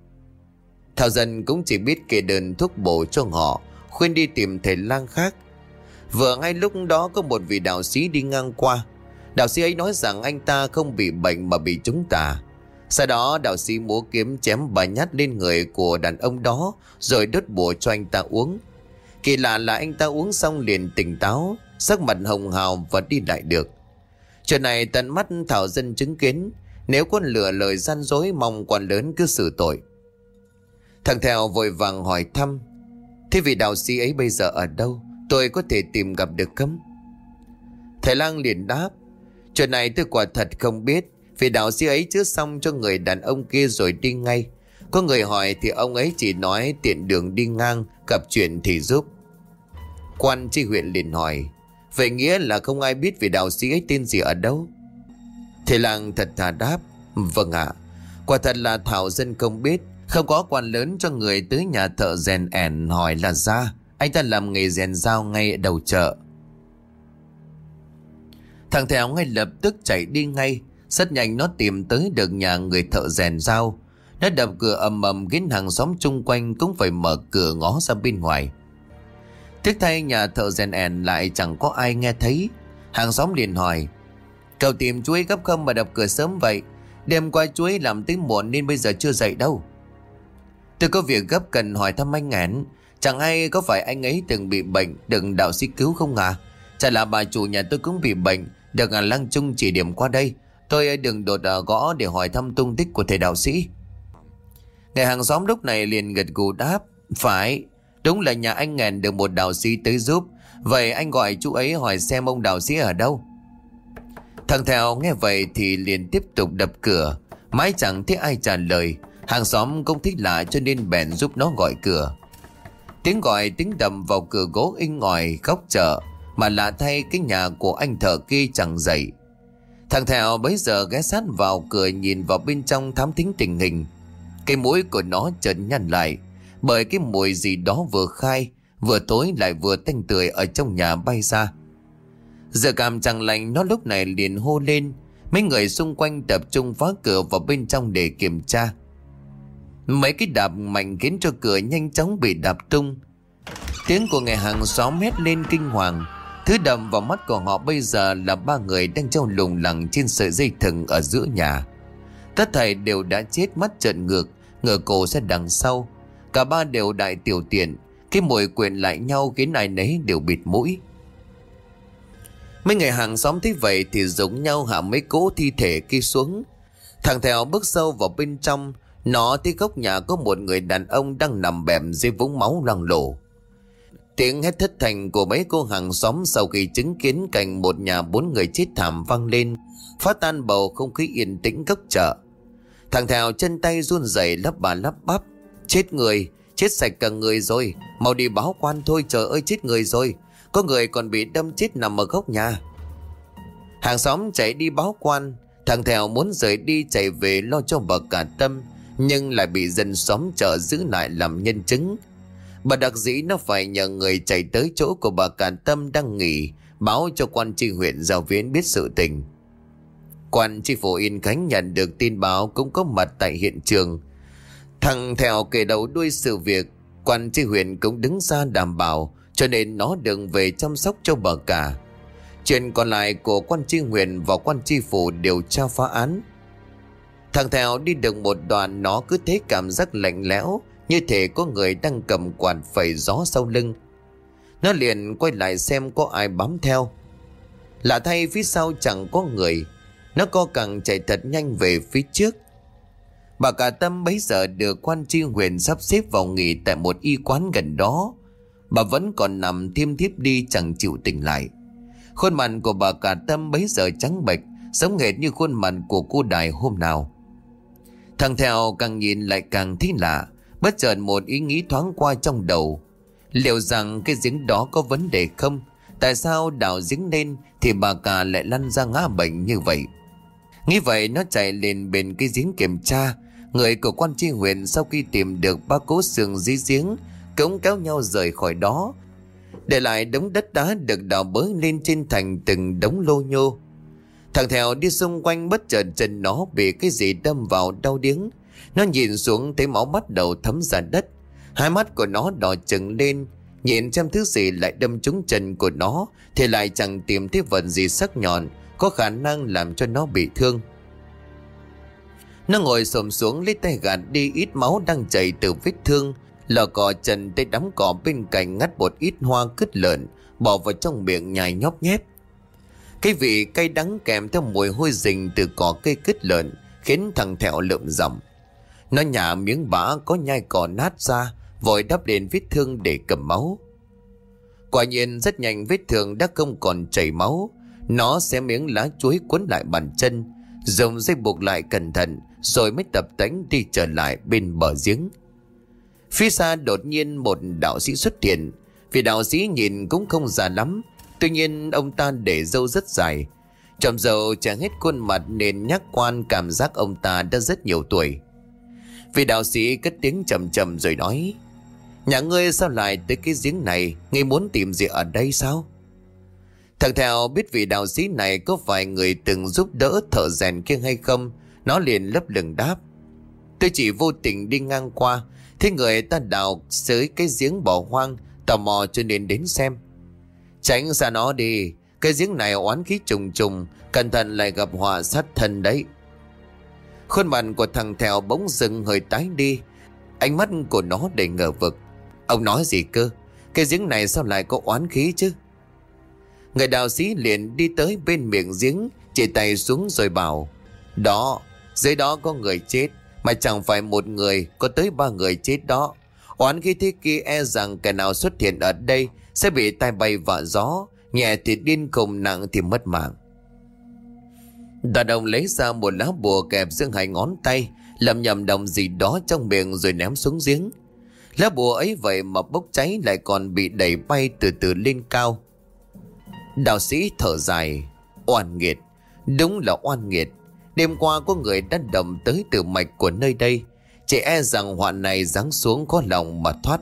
[SPEAKER 1] Thảo Dân cũng chỉ biết kê đơn thuốc bổ cho họ, Khuyên đi tìm thầy lang khác. Vừa ngay lúc đó có một vị đạo sĩ đi ngang qua. Đạo sĩ ấy nói rằng anh ta không bị bệnh mà bị chúng ta sau đó, đạo sĩ múa kiếm chém bà nhát lên người của đàn ông đó, Rồi đốt bùa cho anh ta uống. Kỳ lạ là anh ta uống xong liền tỉnh táo, Sắc mặt hồng hào và đi lại được. Chuyện này tận mắt Thảo Dân chứng kiến, Nếu quân lừa lời gian dối Mong quan lớn cứ xử tội. Thằng Thèo vội vàng hỏi thăm, Thế vị đạo sĩ ấy bây giờ ở đâu? Tôi có thể tìm gặp được không Thầy lang liền đáp, Chuyện này tôi quả thật không biết, Vì đạo sĩ ấy chứa xong cho người đàn ông kia rồi đi ngay. Có người hỏi thì ông ấy chỉ nói tiện đường đi ngang, Gặp chuyện thì giúp. Quan tri huyện liền hỏi, Vậy nghĩa là không ai biết về đạo sĩ ấy tên gì ở đâu? Thầy Lang thật thà đáp Vâng ạ. Quả thật là Thảo dân không biết, Không có quan lớn cho người tới nhà thợ rèn ẻn hỏi là ra. Anh ta làm nghề rèn dao ngay ở đầu chợ. Thằng Thèo ngay lập tức chạy đi ngay. Rất nhanh nó tìm tới được nhà người thợ rèn dao. Nó đập cửa ầm ầm khiến hàng xóm chung quanh cũng phải mở cửa ngó ra bên ngoài. Tiếc thay nhà thợ rèn ẻn lại chẳng có ai nghe thấy. Hàng xóm liền hỏi, Cậu tìm chuối gấp không mà đập cửa sớm vậy? Đêm qua chuối làm tới muộn nên bây giờ chưa dậy đâu. Tôi có việc gấp cần hỏi thăm anh ẻn. Chẳng hay có phải anh ấy từng bị bệnh Đừng đạo sĩ cứu không à Chả là bà chủ nhà tôi cũng bị bệnh Được à lăng trung chỉ điểm qua đây. Tôi à, đừng đột à, gõ để hỏi thăm tung tích của thầy đạo sĩ. Người hàng xóm lúc này liền gật gù đáp Phải Đúng là nhà anh nghèn được một đạo sĩ tới giúp. Vậy anh gọi chú ấy hỏi xem ông đạo sĩ ở đâu. Thằng Thèo nghe vậy thì liền tiếp tục đập cửa. Mãi chẳng thấy ai trả lời. Hàng xóm cũng thích lạ cho nên bèn giúp nó gọi cửa. Tiếng gọi tiếng đầm vào cửa gỗ in ngòi góc chợ, Mà lạ thay cái nhà của anh thợ kia chẳng dậy. Thằng Thẹo bấy giờ ghé sát vào cửa nhìn vào bên trong thám thính tình hình. Cái mũi của nó chợt nhăn lại, Bởi cái mùi gì đó vừa khai, Vừa tối lại vừa tanh tươi ở trong nhà bay ra. Giờ cảm chẳng lành, nó lúc này liền hô lên. Mấy người xung quanh tập trung phá cửa vào bên trong để kiểm tra. Mấy cái đạp mạnh khiến cho cửa nhanh chóng bị đạp tung Tiếng của người hàng xóm hét lên kinh hoàng Thứ đầm vào mắt của họ bây giờ là ba người đang treo lùng lẳng trên sợi dây thừng ở giữa nhà. Tất thảy đều đã chết mắt trợn ngược, ngửa cổ ra đằng sau. Cả ba đều đại tiểu tiện, cái mùi quyền lại nhau khiến ai nấy đều bịt mũi. Mấy người hàng xóm thấy vậy thì giống nhau hạ mấy cỗ thi thể kia xuống. Thằng Thèo bước sâu vào bên trong, nó tới góc nhà có một người đàn ông đang nằm bẹp dưới vũng máu loang lổ. Tiếng hét thất thành của mấy cô hàng xóm sau khi chứng kiến cảnh một nhà bốn người chết thảm vang lên, phá tan bầu không khí yên tĩnh góc chợ. Thằng Thèo chân tay run rẩy lắp bà lắp bắp. Chết người, chết sạch cả người rồi. Mau đi báo quan thôi trời ơi chết người rồi. Có người còn bị đâm chết nằm ở góc nhà. Hàng xóm chạy đi báo quan. Thằng Thèo muốn rời đi chạy về lo cho bà cả tâm. Nhưng lại bị dân xóm chợ giữ lại làm nhân chứng. Bà đặc dĩ nó phải nhờ người chạy tới chỗ của bà Càn Tâm đang nghỉ, báo cho quan tri huyện giáo viên biết sự tình. Quan tri phủ Yên Khánh nhận được tin báo cũng có mặt tại hiện trường. Thằng theo kể đầu đuôi sự việc, quan tri huyện cũng đứng ra đảm bảo cho nên nó đừng về chăm sóc cho bà cả. Chuyện còn lại của quan tri huyện và quan tri phủ điều tra phá án. Thằng thèo đi được một đoạn nó cứ thấy cảm giác lạnh lẽo, như thể có người đang cầm quạt phẩy gió sau lưng. Nó liền quay lại xem có ai bám theo. Lạ thay phía sau chẳng có người Nó co càng chạy thật nhanh về phía trước. Bà cả tâm bấy giờ được quan tri huyền sắp xếp vào nghỉ tại một y quán gần đó. Bà vẫn còn nằm thiêm thiếp đi chẳng chịu tỉnh lại. Khuôn mặt của bà cả tâm bấy giờ trắng bệch Giống hệt như khuôn mặt của cô đài hôm nào. Thằng theo càng nhìn lại càng thấy lạ, Bất chợt một ý nghĩ thoáng qua trong đầu. Liệu rằng cái giếng đó có vấn đề không? Tại sao đào giếng lên Thì bà cả lại lăn ra ngã bệnh như vậy? Nghĩ vậy, nó chạy lên bên cái giếng kiểm tra. Người của quan tri huyện sau khi tìm được ba cố xương dưới giếng cống kéo nhau rời khỏi đó. Để lại đống đất đá được đào bới lên trên thành từng đống lô nhô. Thằng Thèo đi xung quanh bất chợt chân nó bị cái gì đâm vào đau điếng nó nhìn xuống thấy máu bắt đầu thấm ra đất. Hai mắt của nó đỏ trừng lên. Nhìn xem thứ gì lại đâm trúng chân của nó, thì lại chẳng tìm thấy vật gì sắc nhọn, có khả năng làm cho nó bị thương. Nó ngồi xổm xuống lấy tay gạt đi ít máu đang chảy từ vết thương. Lò cò chân tay đám cỏ bên cạnh ngắt một ít hoa cứt lợn, bỏ vào trong miệng nhai nhóp nhép. Cái vị cay đắng kèm theo mùi hôi rình từ cỏ cây cứt lợn, khiến thằng thẹo lượm rầm. nó nhả miếng bã có nhai cỏ nát ra, Vội đắp lên vết thương để cầm máu. Quả nhiên, rất nhanh vết thương đã không còn chảy máu. Nó xé miếng lá chuối quấn lại bàn chân, Dùng dây buộc lại cẩn thận, Rồi mới tập tánh đi trở lại bên bờ giếng. Phía xa đột nhiên một đạo sĩ xuất hiện. Vì đạo sĩ nhìn cũng không già lắm Tuy nhiên, ông ta để dâu rất dài. Trầm dầu chẳng hết khuôn mặt nên nhắc quan cảm giác ông ta đã rất nhiều tuổi. Vị đạo sĩ cất tiếng trầm trầm rồi nói, Nhà ngươi sao lại tới cái giếng này? Ngươi muốn tìm gì ở đây sao? Thằng theo biết vị đạo sĩ này Có phải người từng giúp đỡ thợ rèn kia hay không, Nó liền lấp lửng đáp, Tôi chỉ vô tình đi ngang qua, Thế người ta đào xới cái giếng bỏ hoang, Tò mò cho nên đến xem. Tránh xa nó đi. Cái giếng này oán khí trùng trùng, Cẩn thận lại gặp họa sát thân đấy. Khuôn mặt của thằng Thèo bỗng dưng hơi tái đi. Ánh mắt của nó đầy ngờ vực. Ông nói gì cơ? Cái giếng này sao lại có oán khí chứ? Người đạo sĩ liền đi tới bên miệng giếng, Chỉ tay xuống rồi bảo, Đó, Dưới đó có người chết, Mà chẳng phải một người, Có tới ba người chết đó. Oán khí thế kia e rằng kẻ nào xuất hiện ở đây sẽ bị tai bay vạ gió Nhẹ thì điên khùng nặng thì mất mạng Đàn ông lấy ra một lá bùa kẹp giữa hai ngón tay Làm nhầm đồng gì đó trong miệng rồi ném xuống giếng Lá bùa ấy vậy mà bốc cháy lại còn bị đẩy bay từ từ lên cao. Đạo sĩ thở dài, oan nghiệt, đúng là oan nghiệt. Đêm qua có người đã đầm tới từ mạch của nơi đây, chỉ e rằng hoạn này giáng xuống có lòng mà thoát.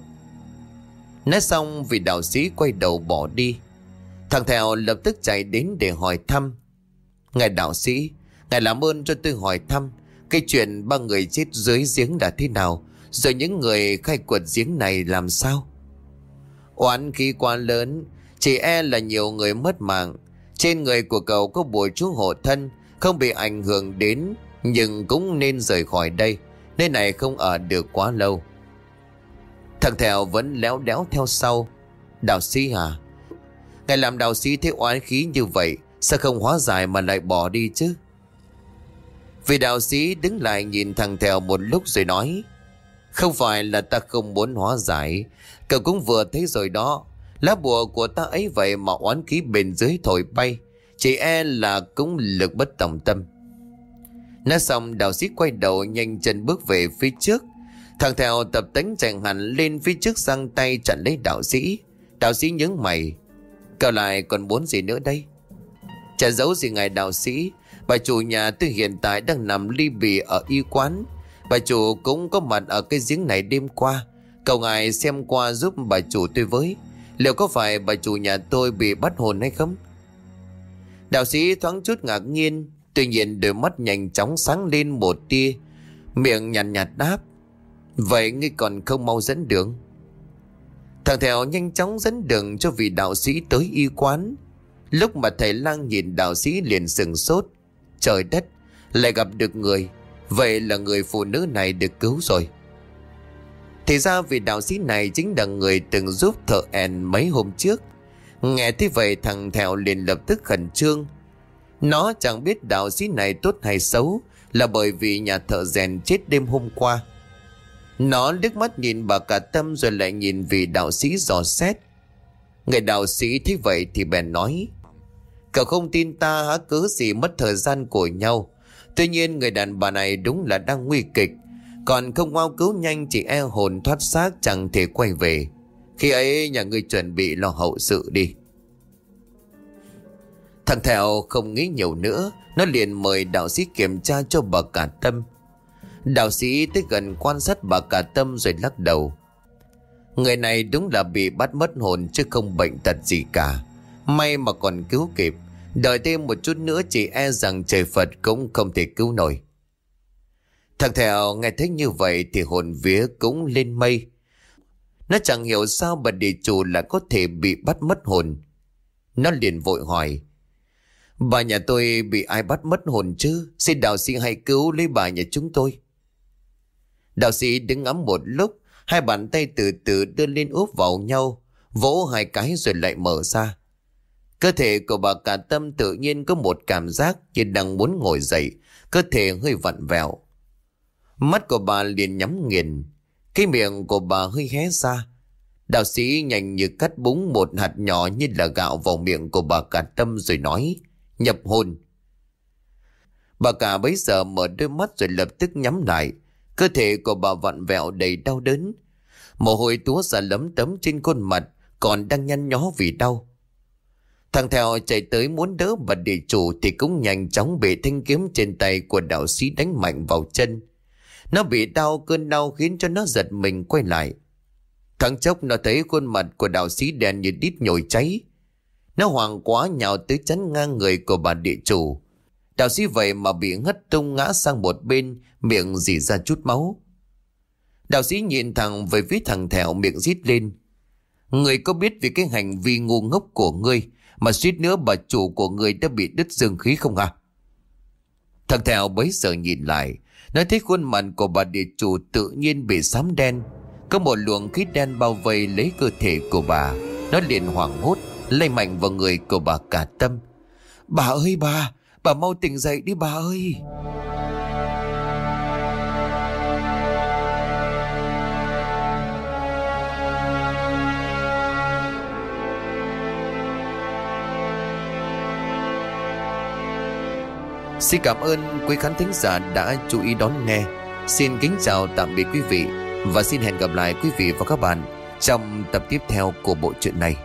[SPEAKER 1] Nói xong vị đạo sĩ quay đầu bỏ đi. Thằng Thèo lập tức chạy đến để hỏi thăm. Ngài đạo sĩ, ngài làm ơn cho tôi hỏi thăm cái chuyện ba người chết dưới giếng là thế nào, rồi những người khai quật giếng này làm sao? Oán khí quá lớn, chỉ e là nhiều người mất mạng. Trên người của cậu có bùa chú hộ thân, không bị ảnh hưởng đến, nhưng cũng nên rời khỏi đây. Nơi này không ở được quá lâu. Thằng Thèo vẫn léo đéo theo sau. Đạo sĩ à? Ngài làm đạo sĩ thế oán khí như vậy, sao không hóa giải mà lại bỏ đi chứ? Vị đạo sĩ đứng lại nhìn thằng Thèo một lúc rồi nói Không phải là ta không muốn hóa giải Cậu cũng vừa thấy rồi đó Lá bùa của ta ấy vậy mà oán khí bên dưới thổi bay Chỉ e là cũng lực bất tòng tâm Nói xong đạo sĩ quay đầu nhanh chân bước về phía trước Thằng Thèo tập tính chạy hẳn lên phía trước sang tay chặn lấy đạo sĩ. Đạo sĩ nhớ mày. Cậu lại còn muốn gì nữa đây? Chả giấu gì ngài đạo sĩ. Bà chủ nhà tôi hiện tại đang nằm ly bì ở y quán. Bà chủ cũng có mặt ở cái giếng này đêm qua. Cầu ngài xem qua giúp bà chủ tôi với. Liệu có phải bà chủ nhà tôi bị bắt hồn hay không? Đạo sĩ thoáng chút ngạc nhiên. Tuy nhiên đôi mắt nhanh chóng sáng lên một tia. Miệng nhàn nhạt, nhạt đáp. Vậy ngươi còn không mau dẫn đường. Thằng Thèo nhanh chóng dẫn đường cho vị đạo sĩ tới y quán. Lúc mà thầy lang nhìn đạo sĩ liền sừng sốt. Trời đất, Lại gặp được người. Vậy là người phụ nữ này được cứu rồi. Thì ra vị đạo sĩ này chính là người từng giúp thợ ẻn mấy hôm trước. Nghe thế vậy, thằng Thèo liền lập tức khẩn trương. Nó chẳng biết đạo sĩ này tốt hay xấu Là bởi vì nhà thợ rèn chết đêm hôm qua. Nó liếc mắt nhìn bà cả tâm rồi lại nhìn vị đạo sĩ dò xét. Người đạo sĩ thấy vậy thì bèn nói, Cậu không tin ta há cứ gì mất thời gian của nhau. Tuy nhiên người đàn bà này đúng là đang nguy kịch. Còn không mau cứu nhanh chỉ e hồn thoát xác chẳng thể quay về. Khi ấy nhà ngươi chuẩn bị lo hậu sự đi. Thằng thèo không nghĩ nhiều nữa, Nó liền mời đạo sĩ kiểm tra cho bà cả tâm. Đạo sĩ tới gần quan sát bà cả tâm rồi lắc đầu Người này đúng là bị bắt mất hồn chứ không bệnh tật gì cả May mà còn cứu kịp Đợi thêm một chút nữa chỉ e rằng trời Phật cũng không thể cứu nổi. Thằng Thèo nghe thấy như vậy thì hồn vía cũng lên mây. Nó chẳng hiểu sao bà địa chủ lại có thể bị bắt mất hồn. Nó liền vội hỏi. Bà nhà tôi bị ai bắt mất hồn chứ? Xin đạo sĩ hãy cứu lấy bà nhà chúng tôi. Đạo sĩ đứng ngắm một lúc, hai bàn tay từ từ đưa lên úp vào nhau, vỗ hai cái rồi lại mở ra. Cơ thể của bà cả tâm tự nhiên có một cảm giác như đang muốn ngồi dậy, cơ thể hơi vặn vẹo. Mắt của bà liền nhắm nghiền, cái miệng của bà hơi hé ra. Đạo sĩ nhanh như cắt búng một hạt nhỏ như là gạo vào miệng của bà cả tâm rồi nói, nhập hồn. Bà cả bấy giờ mở đôi mắt rồi lập tức nhắm lại, cơ thể của bà vặn vẹo đầy đau đớn. Mồ hôi túa ra lấm tấm trên khuôn mặt, còn đang nhăn nhó vì đau. Thằng Thèo chạy tới muốn đỡ bà địa chủ thì cũng nhanh chóng bị thanh kiếm trên tay của đạo sĩ đánh mạnh vào chân. Nó bị đau cơn đau khiến cho nó giật mình quay lại. Thằng chốc nó thấy khuôn mặt của đạo sĩ đen như đít nhồi cháy. Nó hoảng quá nhào tới chắn ngang người của bà địa chủ. Đạo sĩ vậy mà bị ngất tung ngã sang một bên, miệng dì ra chút máu. Đạo sĩ nhìn thằng về phía thằng Thèo miệng rít lên. Người có biết vì cái hành vi ngu ngốc của ngươi mà suýt nữa bà chủ của người đã bị đứt dương khí không hả? Thằng Thèo bấy giờ nhìn lại, nói thấy khuôn mặt của bà địa chủ tự nhiên bị xám đen. Có một luồng khí đen bao vây lấy cơ thể của bà. Nó liền hoảng hốt, lây mạnh vào người của bà cả tâm. Bà ơi bà, bà mau tỉnh dậy đi bà ơi. Xin cảm ơn quý khán thính giả đã chú ý đón nghe. Xin kính chào tạm biệt quý vị Và xin hẹn gặp lại quý vị và các bạn trong tập tiếp theo của bộ truyện này.